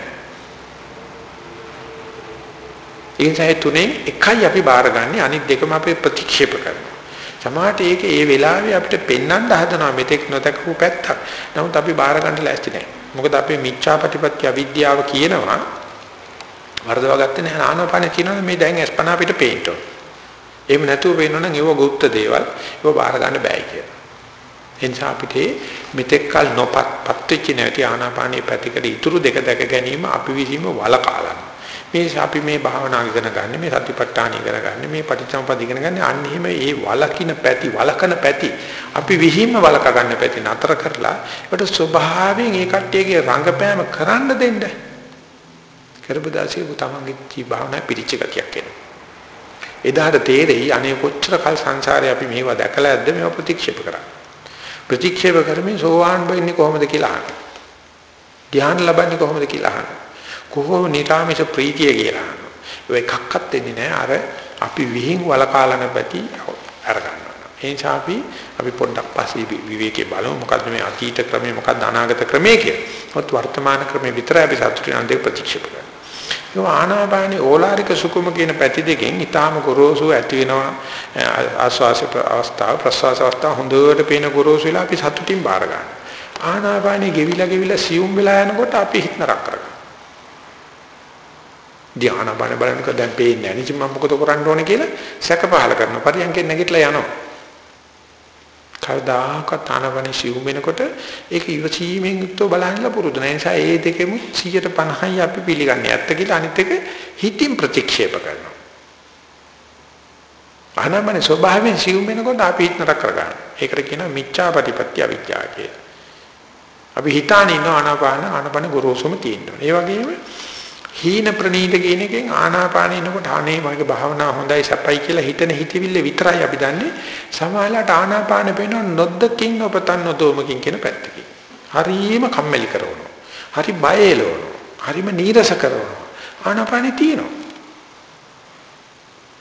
ඒ නිසා තුනෙන් එකයි අපි බාරගන්නේ අනිත් දෙකම අපි ප්‍රතික්ෂේප කරනවා. සමහරට ඒක ඒ වෙලාවේ අපිට පෙන්වන්න හදනවා මෙතෙක් නොදකපු පැත්තක්. නමුත් අපි බාර ගන්න ලෑස්ති නැහැ. මොකද අපේ මිච්ඡාපටිපත්‍ය අවිද්‍යාව කියනවා වර්ධව ගත්තේ නැහැ ආනාපාන කියනවා මේ දැන් අස්පනා අපිට පේන්න ඕන. එහෙම නැතුව පේනවනම් ඒව গুপ্ত දේවල් ඒව බාර ගන්න බෑ කියලා. එනිසා අපිට මෙතෙක් කල නොපත් පත්‍විච්ච නැති ආනාපානයේ පැතිකඩ ඉතුරු දෙක දැක ගැනීම අපි විසීම වලකාලන. මේ අපි මේ භාවනා ඉගෙන ගන්න මේ සතිපට්ඨාන ඉගෙන ගන්න මේ පටිච්චසමුප්පාද ඉගෙන ගන්න අන්න එහෙම ඒ වලකින පැති වලකන පැති අපි විහිම්ම වලක ගන්න පැති නතර කරලා ඒකට ස්වභාවයෙන් ඒ කට්ටියගේ රංගපෑම කරන්න දෙන්න කරබදාසිය තමන්ගේ ජී භාවනා පිරිච්ච ගතියක් එනවා එදාට තේරෙයි අනේ කොච්චර කල් සංසාරේ අපි මේවා දැකලා ඇද්ද මේවා ප්‍රතික්ෂේප කරා ප්‍රතික්ෂේප කරමින් සෝවාන් වෙන්නේ කොහොමද කියලා අහනවා ධ්‍යාන ලබන්නේ කොහොමද කියලා අහනවා කොහොම නිරාමිෂ ප්‍රීතිය කියලා අහනවා. ඒ එකක්වත් දෙන්නේ නැහැ අර අපි විහිං වලකාලන පැති අරගන්නවා. ඒ නිසා අපි අපි පොඩ්ඩක් පස්සේ විවේකේ බලමු මොකද්ද මේ අතීත ක්‍රමේ මොකද්ද අනාගත ක්‍රමේ කියලා. මොකද වර්තමාන ක්‍රමේ විතරයි අපි සතුටින් අන්දේ ප්‍රතික්ෂේප කරන්නේ. ඒ ආනාපානී ඕලාරික සුකුම කියන පැති දෙකෙන් ඊටාම ගොරෝසු ඇති වෙනවා ආස්වාස අවස්ථාව ප්‍රසවාස අවස්ථාව හොඳට පේන ගොරෝසු වෙලා අපි සතුටින් බාර ගන්නවා. ආනාපානී ගෙවිලා ගෙවිලා සියුම් වෙලා යනකොට අපි හිත නරක කරගන්නවා. ධ්‍යාන බණ බලනකොට දැන් පේන්නේ නැහැ. ඉතින් මම මොකද කරන්න ඕනේ කියලා සැක පහල කරනවා. පරියන්කෙන් නැගිටලා යනවා. කවදාකවත් ආනපන සිවුම් වෙනකොට ඒක ඉවසීමෙන් යුක්තව බලන්නලා පුරුදු නැහැ. නිසා ඒ දෙකෙම 150යි අපි පිළිගන්නේ. ඇත්ත කියලා අනිත් එක හිතින් ප්‍රතික්ෂේප කරනවා. ආනපන ස්වභාවයෙන් සිවුම් වෙනකොට අපි හිත නතර කරගන්නවා. ඒකට කියනවා මිච්ඡාපටිපත්‍ය අවිද්‍යාව කියලා. අපි හිතාන ඉන්න ආනපාන ආනපන ගොරෝසුම තියෙනවා. ඒ වගේම හීන ප්‍රනීත කියන එකෙන් ආනාපාන එනකොට අනේ මගේ භාවනාව හොඳයි සපයි කියලා හිතන හිතවිල්ල විතරයි අපි දන්නේ. සමාහලට ආනාපාන පේන නොද්දකින් නොපතන් නොදෝමකින් කියන පැත්තකින්. හරීම කම්මැලි කරනවා. හරි බය එලවනවා හරිම නීරස කරනවා. ආනාපානේ තියෙනවා.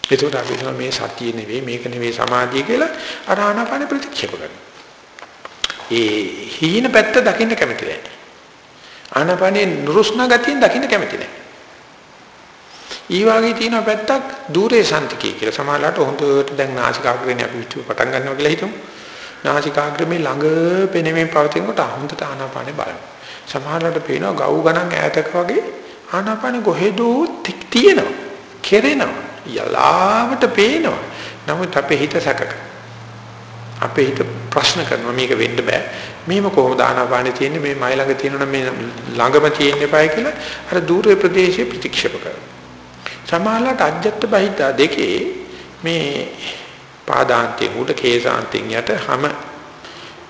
ඒකට අපි මේ සතිය නෙවෙයි මේක නෙවෙයි සමාධිය කියලා අර ආනාපාන ප්‍රතික්ෂේප කරනවා. ඒ හීන පැත්ත දකින්න කැමති නැහැ. ආනාපානේ නුරුස්නා ගතියෙන් දකින්න කැමති නැහැ. ඊ වාගේ තියෙන පැත්තක් দূරේ සම්තිකේ කියලා. සමහරවිට හොඳට දැන් නාසිකාග්‍රේනේ අපි විචු පටන් ගන්නවා කියලා හිතමු. නාසිකාග්‍රේ ළඟ පෙනෙමින් පවතිනකොට හොඳට ආනාපානේ බලන්න. සමහරවිට පේනවා ගව් ගණන් ඈතක වගේ ආනාපානේ කොහෙදෝ තික් තියෙනවා. කෙරෙනවා. යලාවට පේනවා. නමුත් අපේ හිත සැකක. අපේ හිත ප්‍රශ්න කරනවා මේක වෙන්න බෑ. මෙහෙම කොහොමද ආනාපානේ තියෙන්නේ මේ මයි ළඟ තියෙනවනම් මේ ළඟම තියෙන්න එපායි කියලා අර দূරේ ප්‍රදේශයේ ප්‍රතික්ෂේප කරනවා. සමාලලට අජ්ජත් බහිද්දා දෙකේ මේ පාදාන්තයෙන් උඩ කේසාන්තයෙන් යට හැම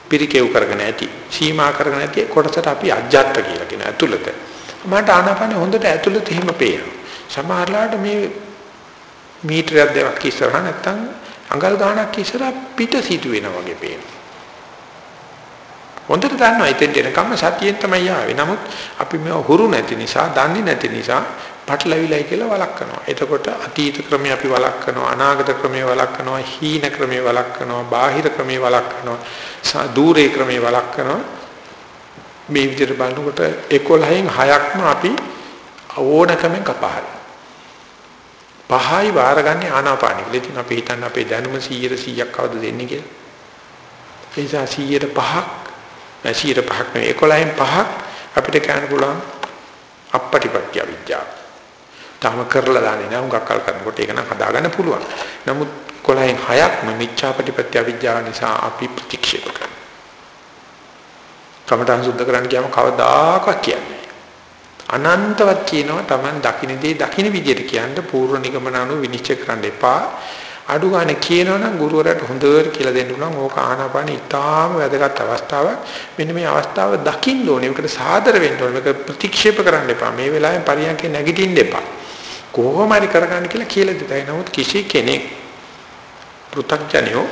පිරිකෙව් කරගෙන ඇති සීමා කරගෙන ඇති කොටසට අපි අජ්ජත් කියලා කියන ඇතුළත මට ආනාපාන හොඳට ඇතුළත හිම පේනවා සමහරලාට මේ මීටරයක් දෙකක් ඉස්සරහා නැත්තම් අඟල් ගාණක් ඉස්සරහා පිට සිටු වෙනා වගේ පේනවා. හොඳට දන්නවා ඉතින් දෙනකම්ම සතියෙන් තමයි ආවේ. නමුත් අපි මේ හුරු නැති නිසා, දන්නේ නැති නිසා පටලවිලයි කියලා වළක්වනවා. එතකොට අතීත ක්‍රමයේ අපි වළක්වනවා, අනාගත ක්‍රමයේ වළක්වනවා, හීන ක්‍රමයේ වළක්වනවා, බාහිර ක්‍රමයේ වළක්වනවා, දූරේ ක්‍රමයේ වළක්වනවා. මේ විදිහට බලනකොට 11න් 6ක්ම අපි ඕනකමෙන් කපහරි. පහයි වාරගන්නේ ආනාපානෙ. ඉතින් අපි හිතන්නේ අපේ දැනුම 100 100ක් කවද දෙන්නේ කියලා. ඒ නිසා 100ට 5ක් 100ට 5ක් නෙවෙයි 11න් 5ක් අපිට කියන්න පුළුවන් අපපටිපත්‍ය විද්‍යාව. තාම කරලා දාන්නේ නැහැ. හුඟක් කල් කරනකොට ඒක නම් හදාගන්න පුළුවන්. නමුත් 11න් 6ක්ම මිච්ඡාපටිපත්‍ය විද්‍යාව නිසා අපි ප්‍රතික්ෂේප කරනවා. කමඨං සුද්ධ කරන්න ගියාම කවදාකවත් කියන්නේ අනන්තවත් කියනවා Taman දකින්නේ දකින්න විදියට කියන්න පූර්ව නිගමන අනුව විනිශ්චය කරන්න එපා. අඩු ගන්න කියනවනම් ගුරුවරයාට හොඳට කියලා දෙන්න උනම් ඕක ආනාපාන ඉතාම වැදගත් අවස්ථාවක්. මෙන්න මේ අවස්ථාව දකින්න ඕනේ. ඒකට සාදර වෙන්න ඕනේ. මේක ප්‍රතික්ෂේප කරන්න එපා. මේ වෙලාවෙන් පරියන්කේ නැගිටින්න එපා. කොහොම හරි කරගන්න කියලා කියලා දෙතයි. නමුත් කිසි කෙනෙක් පෘථග්ජනියෝ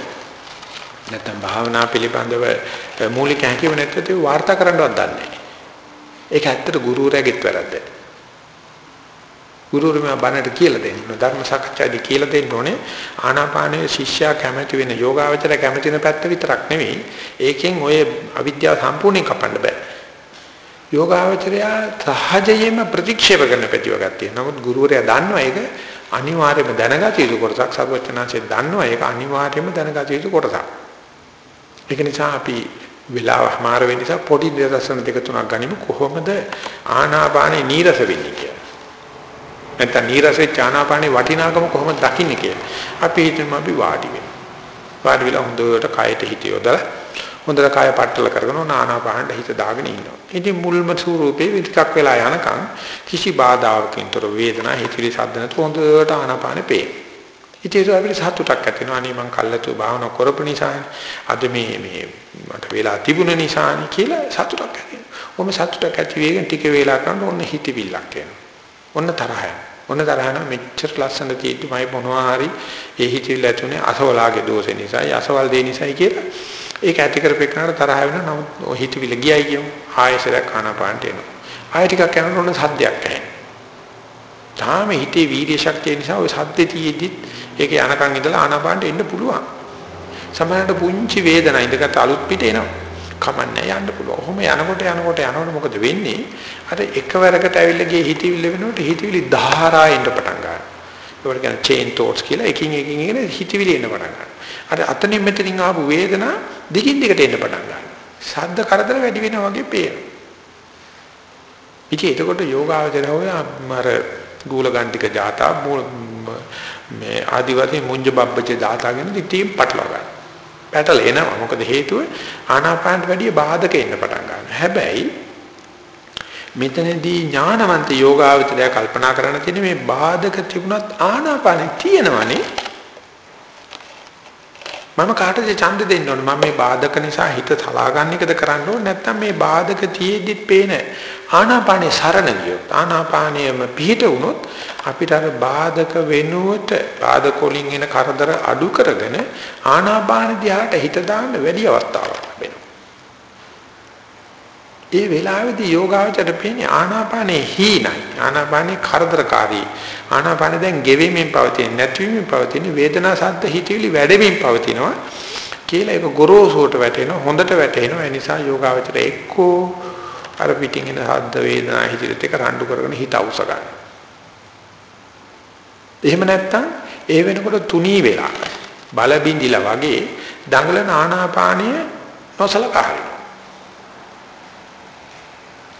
නැත්නම් භාවනා පිළිබඳව මූලික හැකියාව නැත්නම් වාර්තා කරන්නවත් දන්නේ නැහැ. ඒක ඇත්තට ගුරුවරයාගෙත් වැරද්ද. ගුරුවරයා බණට කියලා දෙන්න ධර්ම සාකච්ඡාදී කියලා දෙන්න ඕනේ ආනාපානයේ ශිෂ්‍යයා කැමති වෙන යෝගාවචර කැමති වෙන පැත්ත විතරක් නෙවෙයි ඒකෙන් ඔය අවිද්‍යාව සම්පූර්ණයෙන් කපන්න බෑ යෝගාවචරයා සහජයෙන්ම ප්‍රතික්ෂේප කරන ප්‍රතිවගත තියෙනවා නමුත් ගුරුවරයා දන්නවා ඒක අනිවාර්යයෙන්ම දැනගත යුතු කොටසක් සර්වචනාංශයෙන් දන්නවා ඒක අනිවාර්යයෙන්ම දැනගත යුතු කොටසක් ඒක නිසා අපි වෙලාව මාර වෙන නිසා පොඩි දර්ශන දෙක තුනක් ගනිමු කොහොමද ආනාපානේ නීරස වෙන්නේ කියලා. නැත්නම් නීරසේ ආනාපානේ වටිනාකම කොහොමද දකින්නේ කියලා. අපි හිතමු අපි වාඩි වෙනවා. වාඩි වෙලා හොඳට කයට හිත යොදලා හොඳට කය පట్టල කරගෙන ආනාපානට හිත දාගෙන ඉන්නවා. ඉතින් මුල්ම ස්වරූපේ විතිකක් වෙලා යනකම් කිසි බාධාවකින් තොර වේදනා හිතිලි සද්ද නැතුව හොඳට ආනාපානේ පේනවා. ඉතින් ඒක අපිට සතුටක් ඇති වෙනවා. අනේ මං කල්ලාතු භාවනා කරපු නිසානේ. අද මේ මේ මට වෙලා තිබුණ නිසානේ කියලා සතුටක් ඇති වෙනවා. ඔම සතුටක් ඇති වෙගෙන ටික වේලා කරනකොට ඔන්න හිතවිල්ලක් එනවා. ඔන්න තරහය. ඔන්න තරහ නම් මෙච්චර ලස්සන තියෙද්දි මයි මොනවා හරි ඒ හිතවිල්ල ඇතුනේ අසවලාගේ දෝෂේ නිසායි අසවල් දේ නිසායි කියලා. ඒක ඇති කරපේකනට තරහ වෙනවා. නමුත් ඔය හිතවිල්ල ගියයි කියමු. ආයෙසරක් ආනාපානට එනවා. ආයෙ ටිකක් යනකොට ඔන්න සද්දයක් ඇහෙනවා. තාම හිතේ වීර්ය ශක්තිය නිසා ওই සද්දේ තියෙද්දිත් ඒක යනකන් ඉඳලා ආනාපානට එන්න පුළුවන්. සමහරවිට පුංචි වේදනා ඉඳගත් අලුත් පිට එනවා. කමන්නේ යන්න පුළුවන්. ඔහොම යනකොට යනකොට යනකොට මොකද වෙන්නේ? අර එකවරකට ඇවිල්ලා ගියේ හිතවිල්ල වෙනකොට හිතවිලි ධාරා එන්න පටන් ගන්නවා. ඒකට කියන chain thoughts කියලා එකින් එකින් එන හිතවිලි එන්න පටන් ගන්නවා. අර අතනින් මෙතනින් ආපු වේදනා දිගින් දිගට එන්න පටන් ගන්නවා. ශබ්ද කරදර වැඩි වෙනවා වගේ පේනවා. ඉතින් එතකොට යෝගාවචරය හොය අර ගූලගණ්ඩික ජාතා මේ ආදිවාසී මුංජ බබ්බච දාතාගෙන ඉතින් පටලවා ගන්න. පැටල එනවා. මොකද හේතුව ආනාපානට වැඩිය බාධක එන්න පටන් ගන්නවා. හැබැයි මෙතනදී ඥානවන්ත යෝගාවචරය කල්පනා කරන්න තියෙන මේ බාධක තිබුණත් ආනාපානෙ තියෙනවනේ. මම කාටද ඡන්ද දෙන්න ඕන මම මේ බාධක නිසා හිත තලා ගන්න එකද කරන්න ඕන නැත්නම් මේ බාධක තියෙද්දිත් පේන ආනාපානේ සරණ ගියොත් ආනාපානියම පිහිට වුණොත් අපිට අර බාධක වෙනුවට බාධක වලින් එන කරදර අඩු කරගෙන ආනාපාන දිහාට හිත දාන්න වැඩි අවස්ථාවක් ලැබෙනවා. ඒ වෙලාවේදී යෝගාවචර පේන්නේ ආනාපානේ හීනයි. ආනාපානේ කරදරකාරී. ආනාපානේ දැන් ගෙවෙමින් පවතින නැතිවීමින් පවතින වේදනා සද්ද හිතවිලි වැඩෙමින් පවතිනවා කියලා ඒක ගොරෝසුවට වැටෙනවා හොඳට වැටෙනවා. ඒ නිසා යෝගාවචර එක්කෝ අර පිටින් එන හද්ද වේදනා හිතිරිට එක රණ්ඩු කරගෙන හිත අවශ්‍ය ගන්න. එහෙම නැත්තම් ඒ වෙනකොට තුනී වෙලා බල බින්දිලා වගේ දඟලන ආනාපානීය නොසලකා හරිනවා.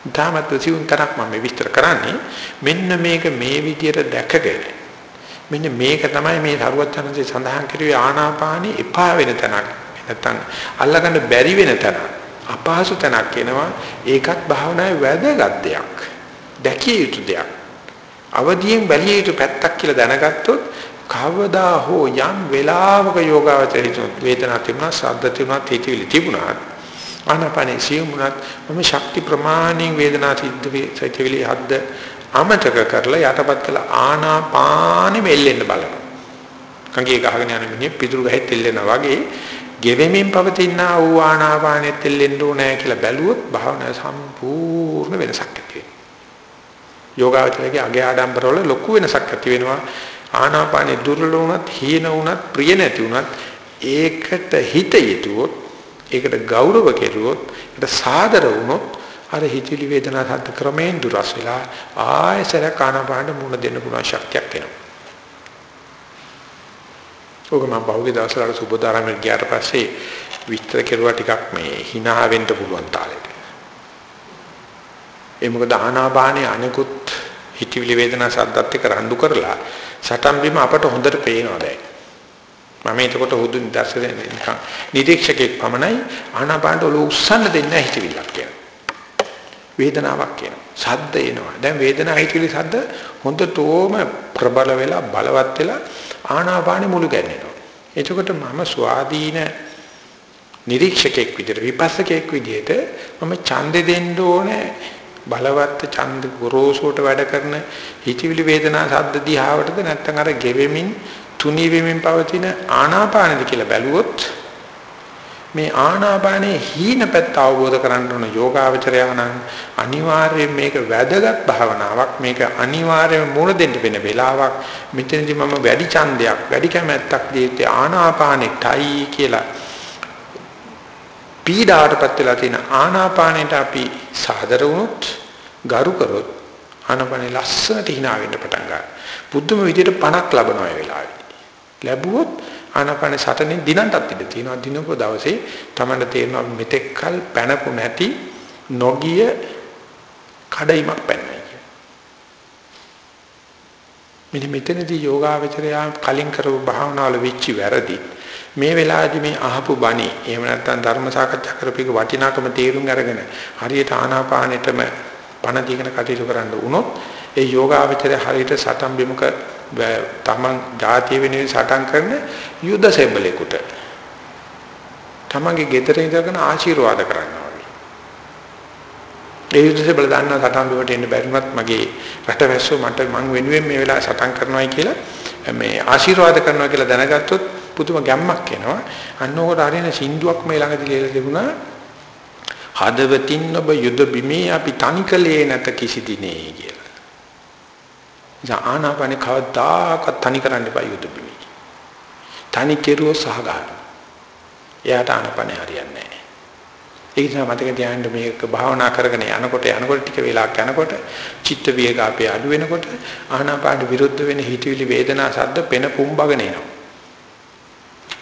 ධාමත් සිවුන් තරක් මම විස්තර කරන්නේ. මෙන්න මේක මේ විදියට දැකගෙන මෙන්න මේක තමයි මේ සරුවචනන්සේ සඳහන් කරුවේ ආනාපානී එපා වෙන තැනක්. නැත්තම් අල්ලගන්න බැරි වෙන තැනක් අපහසු තැනක් එනවා. ඒකත් භාවනාවේ වැදගත් දෙයක්. දැකිය යුතු දෙයක්. අවදියෙන් බැලිය යුතු පැත්තක් කියලා දැනගත්තොත් කවදා හෝ යම් වෙලාවක යෝගාවචරිත වේදනාවක් තිබුණා සද්ද තිබුණා තීතිවිලි තිබුණා ආනාපානේ සියුමුණත් මම ශක්ති ප්‍රමාණයෙන් වේදනා සිද්ධ වේ හද්ද අමතක කරලා යටපත් කළ ආනාපානෙ මෙල්ලෙන්න බලනවා කංගේ ගහගෙන යන මිනිහ පිටුරු ගහෙත් තෙල්ලෙනා වගේ ගෙවෙමින් පවතින ආ ආනාපානෙත් තෙල්ලෙන්න ඕනේ කියලා බැලුවොත් භාවනාව සම්පූර්ණ වෙනසක් ඇති වෙනවා. යෝගාවචරයේ අගේ ආඩම්බරවල ලොකු වෙනසක් ඇති වෙනවා. ආනාපානෙ දුර්වල වුණත්, හීන වුණත්, ප්‍රිය නැති වුණත් ඒකට හිත යෙදුවොත්, ඒකට ගෞරව කෙරුවොත්, ඒකට සාදර වුණොත් අර හිතිලි වේදනා සද්ද ක්‍රමයෙන් දුරස් වෙලා ආයසර ආනාපානෙ මුණ දෙන්න පුළුවන් ශක්තියක් එනවා. ඕක මම බහුවේ දවස්වල සුබදාරාමෙන් ගියාට පස්සේ විස්තර කෙරුවා ටිකක් මේ hina වෙන්න පුළුවන් තාලෙට. ඒ මොකද ආනාපානේ අනිකුත් හිතවිලි වේදනා සද්දත් එක්ක රණ්ඩු කරලා සටන් බිම අපට හොඳට පේනවා දැන්. මම එතකොට හුදු නිදර්ශනයක් නිකන් නිරීක්ෂකෙක් පමණයි ආනාපානට ඔලුව උස්සන්න දෙන්නේ නැහැ හිතවිල්ලක් කියන. වේදනාවක් කියනවා. සද්ද එනවා. දැන් වේදනාව හිතවිලි සද්ද හොඳටම ප්‍රබල වෙලා බලවත් වෙලා ආනාපානෙ මුළු ගැන්වෙනවා. එතකොට මම ස්වාධීන නිරීක්ෂකෙක් විදිහට විපස්සකෙක් විදිහට මම ඡන්දෙ දෙන්න ඕනේ බලවත් ඡන්ද ගොරෝසුවට වැඩ කරන හිතවිලි වේදනා සද්ද දිහාවටද නැත්නම් අර ගෙවෙමින් තුනී වෙමින් පවතින ආනාපානෙද කියලා බැලුවොත් මේ ආනාපානයේ හීන පැත්ත අවබෝධ කරගන්න ඕන යෝගාවචරයාණන් අනිවාර්යයෙන් මේක වැදගත් භාවනාවක් මේක අනිවාර්යයෙන් මුණ දෙන්න වෙන වෙලාවක්. මෙතනදී මම වැඩි ඡන්දයක් වැඩි කැමැත්තක් දීත්තේ ආනාපානෙටයි කියලා පීඩාවටපත් වෙලා තියෙන ආනාපානෙට අපි සාදර වුණොත් ගරු කරොත් ආනාපානෙ ලස්සනට hina වෙන්න පටන් ගන්නවා. බුද්ධම විදියට පණක් ලබනවා ඒ වෙලාවේ. ලැබුවොත් ආනාපාන සටනේ දිනන්ටත් ඉඳ තියෙනවා දිනපො දවසේ තමන්න තේරෙනවා මෙතෙක්කල් පැනපු නැති නොගිය කඩයිමක් පැනනයි කිය. මෙන්න මෙතනදී යෝගාවචරයා කලින් කරපු භාවනාවල වෙච්චි වැරදි මේ වෙලාවේදී මේ අහපු බණි එහෙම නැත්නම් ධර්ම සාකච්ඡා කරපේක වටිනාකම තේරුම් අරගෙන හරියට ආනාපානෙටම පණ දීගෙන කටයුතු කරන්න වුණොත් ඒ යෝගාවචරය හරියට සතම් බිමක තමන් ජාතිය වෙනුවෙන් සටන් කරන යුද සෙබලෙකුට තමන්ගේ ගෙදර ඉඳගෙන ආශිර්වාද කරනවා වගේ. ඒ යුද සෙබල දන්න සටන් බිමට එන්න බැරිමත් මගේ රටවැස්සෝ මට මං වෙනුවෙන් මේ වෙලාව සටන් කරනවායි කියලා මේ ආශිර්වාද කරනවා කියලා දැනගත්තොත් පුදුම ගැම්මක් එනවා. අන්න ඕකට හරින සින්දුවක් මේ ළඟදී ලියලා තිබුණා. හදවතින් ඔබ යුද බිමේ අපි තනිකලේ නැත කිසි දිනේ කියලා. ආනාපානේ කවදාකවත් තනි කරන්න එපා යුද බිමි. තනි කෙරුවොත් සහ ගන්න. එයාට ආනාපානේ හරියන්නේ නැහැ. ඒ නිසා මතක තියාගන්න මේක භාවනා කරගෙන යනකොට යනකොට ටික වෙලාවක් යනකොට චිත්ත වේග අපේ අඩු වෙනකොට ආනාපාන විරුද්ධ වෙන හිතවිලි වේදනා සද්ද පෙන පුම්බගෙන එනවා.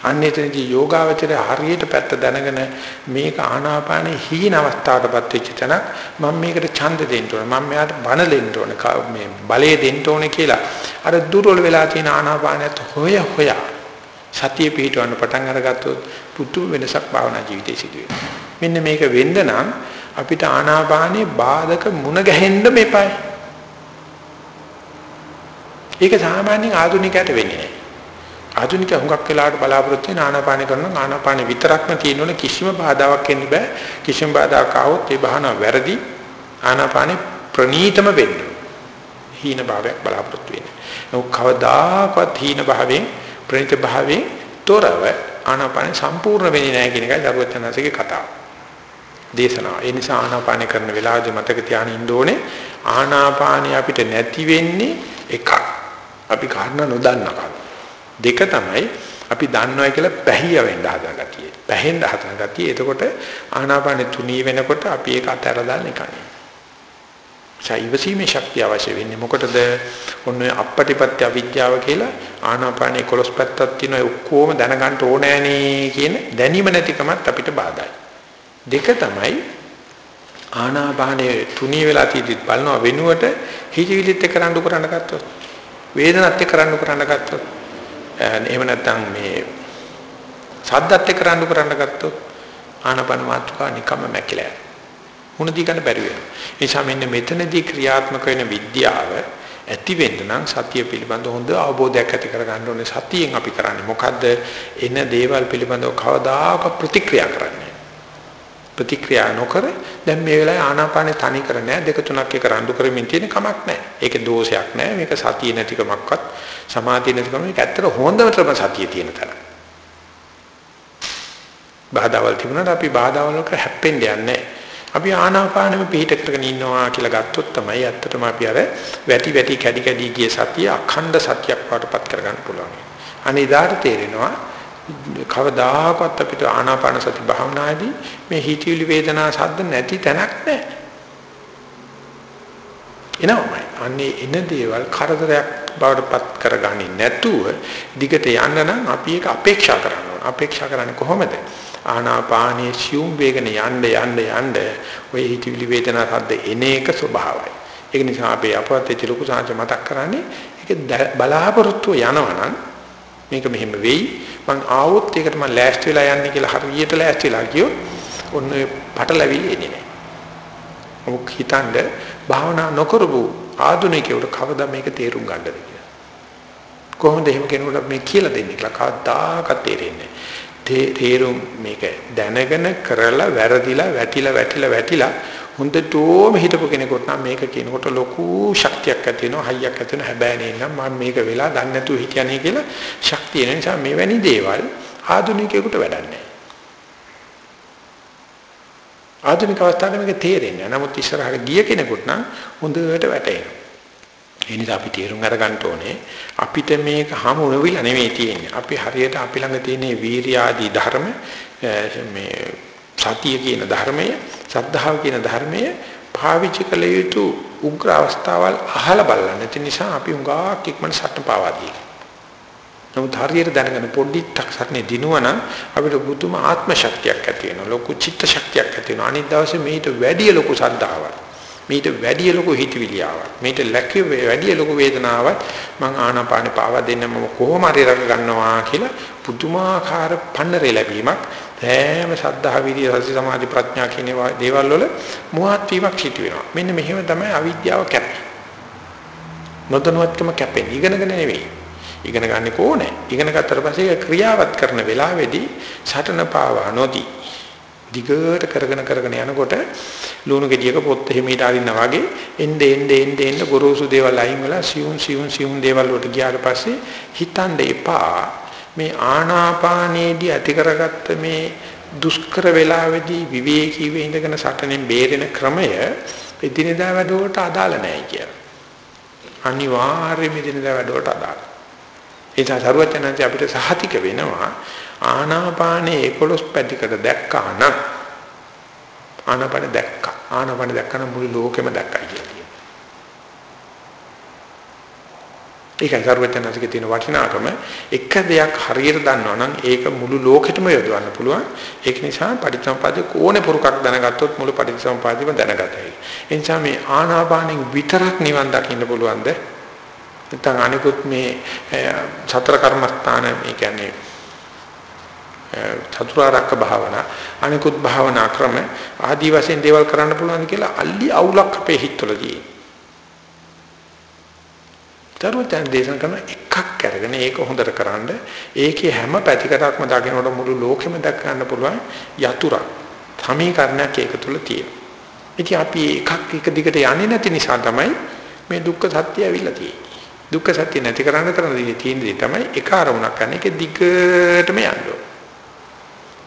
අන්නේතනදී යෝගාවචරය හරියට පැත්ත දැනගෙන මේක ආනාපානේ හීන අවස්ථාවකටපත් වෙච්ච තැන මම මේකට ඡන්ද දෙන්න ඕන. මම මෙයාට බන දෙන්න ඕන. මේ බලය දෙන්න ඕන කියලා. අර දුර්වල වෙලා තියෙන ආනාපානයත් හොය හොය සතිය පිටවන්න පටන් අරගත්තොත් පුතු වෙනසක් භාවනා ජීවිතේ සිදු මෙන්න මේක වෙන්න නම් අපිට ආනාපානේ බාධක මුණ ගැහෙන්න මෙපයි. ඒක සාමාන්‍යයෙන් ආධුනිකයට වෙන්නේ නැහැ ආධුනික හුඟක් වෙලාවට බලාපොරොත්තු වෙන ආනාපාන කරනවා ආනාපාන විතරක්ම තියෙනවනේ කිසිම බාධාවක් එන්න බෑ. කිසිම බාධාවක් ආවොත් ඒ බහන වැරදි. ආනාපාන ප්‍රනීතම වෙන්න. හීන භාවයක් බලාපොරොත්තු වෙන්නේ. නෝ කවදාකවත් හීන භාවයෙන් ප්‍රනීත භාවයෙන් තොරව ආනාපාන සම්පූර්ණ වෙන්නේ නැහැ කියන එකයි දරුවචනන්සේගේ කතාව. දේශනාව. ඒ නිසා ආනාපාන කරන වෙලාවදී මතක තියාගෙන ඉන්න ඕනේ ආනාපානිය අපිට නැති වෙන්නේ එකක්. අපි කාරණා නොදන්නකම. දෙක තමයි අපි දන්නවා කියලා පැහිය වෙන්න හදන ගතිය. පැහෙන්න හදන ගතිය. එතකොට ආනාපානෙ තුනී වෙනකොට අපි ඒක අතහැර දාන්න එකනේ. සයිවසීමේ ශක්තිය අවශ්‍ය වෙන්නේ මොකටද? ඔන්න අපපටිපත්‍ය අවිද්‍යාව කියලා ආනාපානෙ 11 පැත්තක් තියෙනවා ඔක්කොම දැනගන්න ඕනෑනේ කියන දැනීම නැතිකමත් අපිට බාධායි. දෙක තමයි ආනාපානෙ තුනී වෙලා තියෙද්දි බලනවා වෙනුවට හිතවිලිත් එක්ක රණ්ඩු කරන්න ගත්තොත් වේදනත් එක්ක රණ්ඩු කරන්න ගත්තොත් එහෙම නැත්නම් මේ සද්දත් එක්ක රණ්ඩු කරන්න ගත්තොත් ආනපන මාත්‍රා නිකම්ම මැකිලා මුණ දී ගන්න බැරි වෙනවා. ඒ නිසා මෙන්න මෙතනදී ක්‍රියාත්මක වෙන විද්‍යාව ඇති වෙන්න නම් සතිය පිළිබඳ හොඳ අවබෝධයක් ඇති කර ගන්න ඕනේ. සතියෙන් අපි කරන්නේ මොකද්ද? එන දේවල් පිළිබඳව කවදාක ප්‍රතික්‍රියා කරන්නේ. ප්‍රතික්‍රියා නොකර දැන් මේ වෙලාවේ ආනාපානෙ තනි කර නැහැ දෙක තුනක් එක රණ්ඩු කරමින් තියෙන කමක් නැහැ. ඒකේ දෝෂයක් නැහැ. මේක සතිය නැතිකමක්වත් සමාධිය නැතිකම මේක ඇත්තට හොඳටම සතිය තියෙන තැන. බාධාවල් තිබුණාට අපි බාධාවල් වලට හැප්පෙන්න යන්නේ අපි ආනාපානෙම පිහිට කරගෙන ඉන්නවා කියලා ගත්තොත් තමයි ඇත්තටම අපි අර වැටි වැටි කැඩි කැඩි ගිය සතිය අඛණ්ඩ සතියක් වඩපත් කරගන්න පුළුවන්. අනිදාට තේරෙනවා කවදාකවත් අපිට ආනාපාන සති භාවනාදී මේ හිතවිලි වේදනා සද්ද නැති තැනක් නැහැ. එනවමයි. අන්නේ එන දේවල් කරදරයක් බවට පත් කරගන්නේ නැතුව දිගට යන්න නම් අපි ඒක අපේක්ෂා කරන්න ඕන. අපේක්ෂා කරන්නේ කොහොමද? ආනාපානයේ සියුම් වේගන යන්න යන්න යන්න ඔය හිතවිලි වේදනා සද්ද එන එක ස්වභාවයි. ඒක නිසා අපි අපවත් වෙච්ච ලොකු සාංශ මතක් කරන්නේ ඒක බලාපොරොත්තු යනවනම් මේක මෙහෙම වෙයි මං ආවොත් ඒකට මං ලෑස්ති වෙලා යන්නේ කියලා හරියට ලෑස්ති වෙලා කියොත් ඔන්න පටලැවිලි එන්නේ නැහැ. මොක හිතනද භාවනා නොකරපු ආධුනිකයෙකුට කවදා මේක තේරුම් ගන්නද කියලා. කොහොමද එහෙම කෙනෙකුට මේ කියලා දෙන්නේ කියලා කවදාකවත් තේරෙන්නේ නැහැ. තේරුම් මේක දැනගෙන කරලා වැරදිලා වැටිලා වැටිලා වැටිලා හොඳටම හිතපු කෙනෙකුට නම් මේක කියනකොට ලොකු ශක්තියක් ඇති වෙනවා හයියක් ඇති වෙනවා. හැබැයි නේනම් මම මේක වෙලා දන්නේ නැතුව හිටියනේ කියලා ශක්තිය නිසා මෙවැනි දේවල් ආධුනිකයෙකුට වැඩක් නැහැ. ආධුනික අවස්ථාවේ මේක තේරෙන්නේ නැහැ. නමුත් ඉස්සරහට ගිය කෙනෙකුට නම් හොඳට වැටෙනවා. ඒ නිසා අපි තේරුම් අරගන්න ඕනේ අපිට මේක හමු නොවිලා නෙමෙයි තියෙන්නේ. අපි හරියට අපි ළඟ තියෙන වීර්ය ආදී ධර්ම මේ සතිය කියන ධර්මය, සද්ධාව කියන ධර්මය පාවිච්චි කළ යුතු උග්‍ර අවස්ථාවල් අහලා බලන්න. ඒ නිසා අපි උඟා කික්මන සටන පාවා දී. නමුත් හරියට දැනගෙන පොඩ්ඩක් සරණේ දිනුවනම් අපිට බුදුම ආත්ම ශක්තියක් ඇති වෙනවා. ලොකු චිත්ත ශක්තියක් ඇති වෙනවා. අනිත් දවසේ මේට වැඩි ලොකු සද්ධාවක්. මීට වැඩි ලොකු හිතවිලියාවක් මීට ලැකි වැඩි ලොකු වේදනාවක් මං ආනාපානෙ පාවා දෙන්න මම කොහොම හරි රඟ ගන්නවා කියලා පුදුමාකාර පන්නරේ ලැබීමක් හැම සද්ධා විරිය සති සමාධි ප්‍රඥා කියන දේවල් වල මුවහත් වීමක් සිදු වෙනවා. මෙන්න මෙහෙම තමයි අවිද්‍යාව කැපෙන්නේ. නොදැනුවත්කම කැපෙන්නේ. ඉගෙනගෙන නෙවෙයි. ඉගෙන ගන්න කොහොනේ ඉගෙන ගත්තට පස්සේ ක්‍රියාවත් කරන වෙලාවේදී සටන පාවා නොදී දිගට කරගෙන කරගෙන යනකොට ලුණු ගෙඩියක පොත් එහෙමීට අරින්නා වගේ එnde එnde එnde එnde ගොරෝසු දේවල් අයින් වෙලා සියුම් සියුම් සියුම් දේවල් වලට ගියාට පස්සේ හිතන්න එපා. මේ ආනාපානයේදී ඇති කරගත්ත මේ දුෂ්කර වේලාවේදී විවේකීව ඉඳගෙන සටනෙන් බේරෙන ක්‍රමය එදිනෙදා වැඩවලට අදාළ නැහැ කියලා. අනිවාර්යයෙන්ම එදිනෙදා වැඩවලට අදාළ. ඒ සරුවචනන්ති අපිට සහතික වෙනවා ආනාපානේ 11 පැතිකඩ දැක්කා නම් ආනාපාන දැක්කා. ආනාපාන දැක්කම මුළු ලෝකෙම දැක්කයි කියලා කියනවා. ඒකයි සර්වඥාන්සේගේ තියෙන වටිනාකම එක දෙයක් හරියට දන්නවා නම් ඒක මුළු ලෝකෙටම යොදවන්න පුළුවන්. ඒක නිසා පටිච්චසමුපාදේ කෝණේ පුරුකක් දැනගත්තොත් මුළු පටිච්චසමුපාදෙම දැනගතයි. ඒ නිසා මේ ආනාපානෙන් විතරක් නිවන් දකින්න පුළුවන්ද? නැත්නම් අනිකුත් මේ සතර කර්මස්ථාන මේ කියන්නේ චතුරාර්යක භාවනා අනිකුත් භාවනා ක්‍රම ආදි වශයෙන් දේවල් කරන්න පුළුවන් කියලා අල්ලි අවුලක් අපේ හිතවලදී. තරුවතෙන් දේශන කරන එකක් අරගෙන ඒක හොඳට කරන්න ඒකේ හැම පැතිකඩක්ම දකින්නකොට මුළු ලෝකෙම දැක ගන්න පුළුවන් යතුරක් සමීකරණයක් ඒක තුල තියෙනවා. ඉතින් අපි එකක් එක දිගට යන්නේ නැති නිසා තමයි මේ දුක්ඛ සත්‍ය ඇවිල්ලා තියෙන්නේ. දුක්ඛ සත්‍ය නැති කරන්න කරන දේ තියෙන දේ තමයි එක අරමුණක් ගන්න එක දිගටම යන්න ඕන.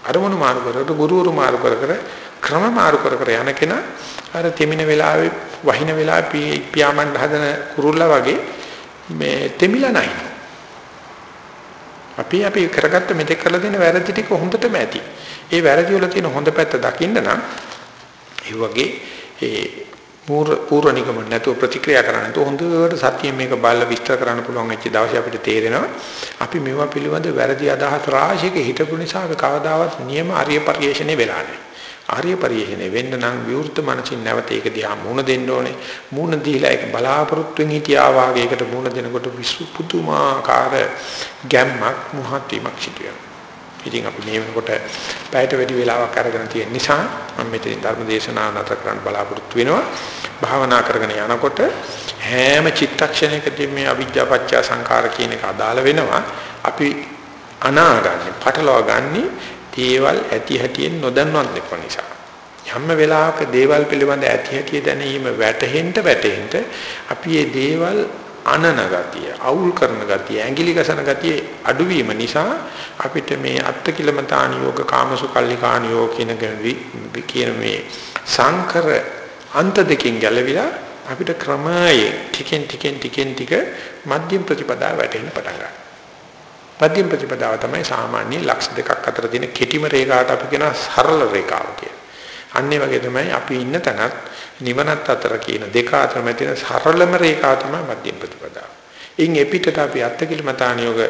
අරමුණු මාරු කරකට ගුරුවරු මාරු කර කර ක්‍රම මාරු කර කර යන කෙනා අර තෙමින වෙලාවේ වහින වෙලාවේ පියාඹන්න හදන කුරුල්ලා වගේ මේ තෙමිලා නැහැ. අපි අපි කරගත්ත මෙතෙක් කරලා දෙන වැරදි ටික හොඳටම ඇති. ඒ වැරදි වල තියෙන හොඳ පැත්ත දකින්න නම් ඒ වගේ ඒ පූර්ව නිගමන නැතුව ප්‍රතික්‍රියා කරන්න නැතුව හොඳට සතියෙන් මේක බලලා විස්තර කරන්න පුළුවන් වෙච්ච දවසේ අපිට තේරෙනවා අපි මේවා පිළිබඳ වැරදි අදහස් රාශියක හිටපු නිසා අපි කවදාවත් නියම ආර්ය පරිශ්‍රණය වෙලා නැහැ. ආර්ය පරිශ්‍රණය වෙන්න නම් විවෘත මනසින් නැවත ඒක දිහා මුණ දෙන්න ඕනේ. මුණ දීලා ඒක බලාපොරොත්තුෙන් හිටියා වාගේකට මුණ දෙනකොට විසු පුදුමාකාර ගැම්මක් මුහත් වීමක් සිදු වෙනවා. ඉතින් අපි මේ වෙනකොට පැයට වැඩි වෙලාවක් අරගෙන තියෙන නිසා මම මෙතන ධර්ම දේශනාව නතර කරන්න බලාපොරොත්තු වෙනවා. භාවනා කරගෙන යනකොට හැම චිත්තක්ෂණයකදී මේ අවිජ්ජා පත්‍ය සංඛාර කියන එක අදාළ වෙනවා. අපි අනාගන්නේ, පටලවා ගන්නේ දේවල් ඇති හැටියෙන් නොදන්නවත් දෙක නිසා. යම් වෙලාවක දේවල් පිළිබඳ ඇති හැටි දැනීම වැටහෙන්න වැටෙන්න අපි මේ දේවල් අනන ගතිය, අවුල් කරන ගතිය, ඇඟිලි ගසන ගතිය අඩුවීම නිසා අපිට මේ අත්තිකිලමතාන යෝග කාමසුකල්ලිකාන යෝග කියන කියන මේ සංකර අන්ත දෙකෙන් ගැලවිලා අපිට ක්‍රමයෙන් ටිකෙන් ටිකෙන් ටිකෙන් ටික මධ්‍යම ප්‍රතිපදාව වැටෙන්න පටන් ගන්නවා. මධ්‍යම ප්‍රතිපදාව තමයි සාමාන්‍ය ලක්ෂ දෙකක් අතර තියෙන කෙටිම රේඛාවට අපි කියන සරල රේඛාව කියලා. අන්න ඒ වගේ තමයි අපි ඉන්න තැනත් නිවනත් අතර කියන දෙක අතර තියෙන සරලම රේඛාව තමයි මධ්‍යම ප්‍රතිපදාව. ඉන් එපිටට අපි අත්කිලමතානියෝග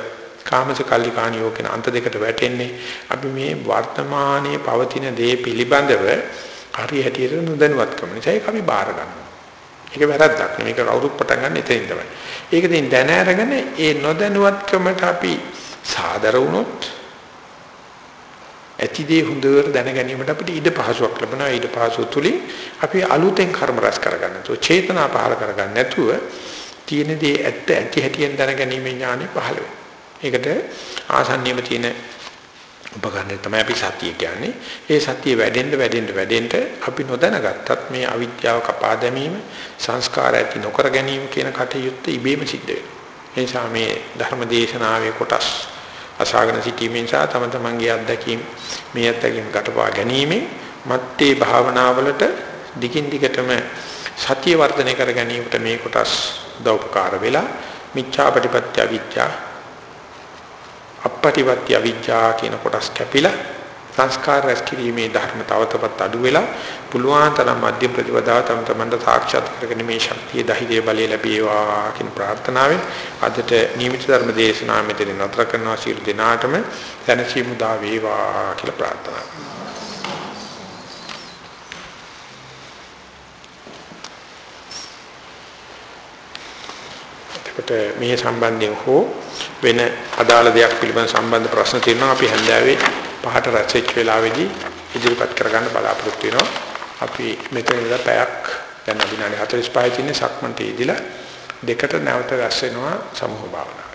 කාමස කල්ලිකානියෝග කියන අන්ත දෙකට වැටෙන්නේ අපි මේ වර්තමානයේ පවතින දේ පිළිබඳව හරි හැටියට නොදැනුවත්කම නිසා ඒක අපි බාර ගන්නවා. ඒක වැරද්දක් නෙමෙයි. මේක කවුරුත් පටන් ගන්න එතනින් තමයි. ඒක දෙයින් දැන අරගෙන ඒ නොදැනුවත්කමට අපි සාදර වුණොත් ඇතිදී හොඳට දැන ගැනීමට අපිට ඉඩ පහසුවක් ලැබෙනවා. ඊට පහසුව තුලින් අපි අලුතෙන් කර්ම රැස් කරගන්න. તો චේතනා පහල කරගන්න නැතුව තියෙන දේ ඇත්ත ඇති හැටියෙන් දැන ගැනීම ඥානෙ පහළ වෙනවා. ඒකට ආසන්නයේම තියෙන උපකරණය තමයි අපි සතිය කියන්නේ. ඒ සතිය වැඩෙන්න වැඩෙන්න වැඩෙන්න අපි නොදැනගත්තත් මේ අවිද්‍යාව කපා දැමීම සංස්කාර ඇති නොකර ගැනීම කියන කටයුත්ත ඉබේම සිද්ධ වෙනවා. ඒ නිසා මේ ධර්ම දේශනාවේ කොටස් අසාගෙන සිටීමෙන් සහ තම තමන්ගේ අත්දැකීම් මේ අත්දැකීම් ගටපා ගැනීමෙන් මත්තේ භාවනාවලට දිගින් දිගටම සතිය වර්ධනය කර ගැනීමට මේ කොටස් දවපකාර වෙලා මිච්ඡාපටිපත්‍ය විද්‍යා අපපටිපත්‍ය අවිජ්ජා කියන කොටස් කැපිලා සංස්කාර රැස් කිරීමේ ධර්ම තවතපත් අඩු වෙලා පුළුවන් තරම් මධ්‍යම ප්‍රතිපදාව තම තමන්ට සාක්ෂාත් කරගෙන මේ ශක්තිය ධෛර්යය බලය ලැබේවා කියන ප්‍රාර්ථනාවෙන් අදට නියමිත ධර්ම දේශනාව මෙතන නතර කරනවා. සියලු දෙනාටම දැනසීමු දා වේවා කියලා ප්‍රාර්ථනා කරනවා. එතකොට මේ සම්බන්ධයෙන් හෝ වෙන අදාළ දෙයක් පිළිබඳ සම්බන්ධ ප්‍රශ්න තියෙනවා අපි හැන්දෑවේ පහට රැස්වෙච්ච වෙලාවේදී ඉදිරිපත් කරගන්න බලාපොරොත්තු වෙනවා. අපි මෙතන ඉඳලා පැයක් දැන් අභිනාඩි 45 තියෙන සක්මන්ට ඉදිලා දෙකට නැවත රැස් වෙනවා සමූහ භාවනාව.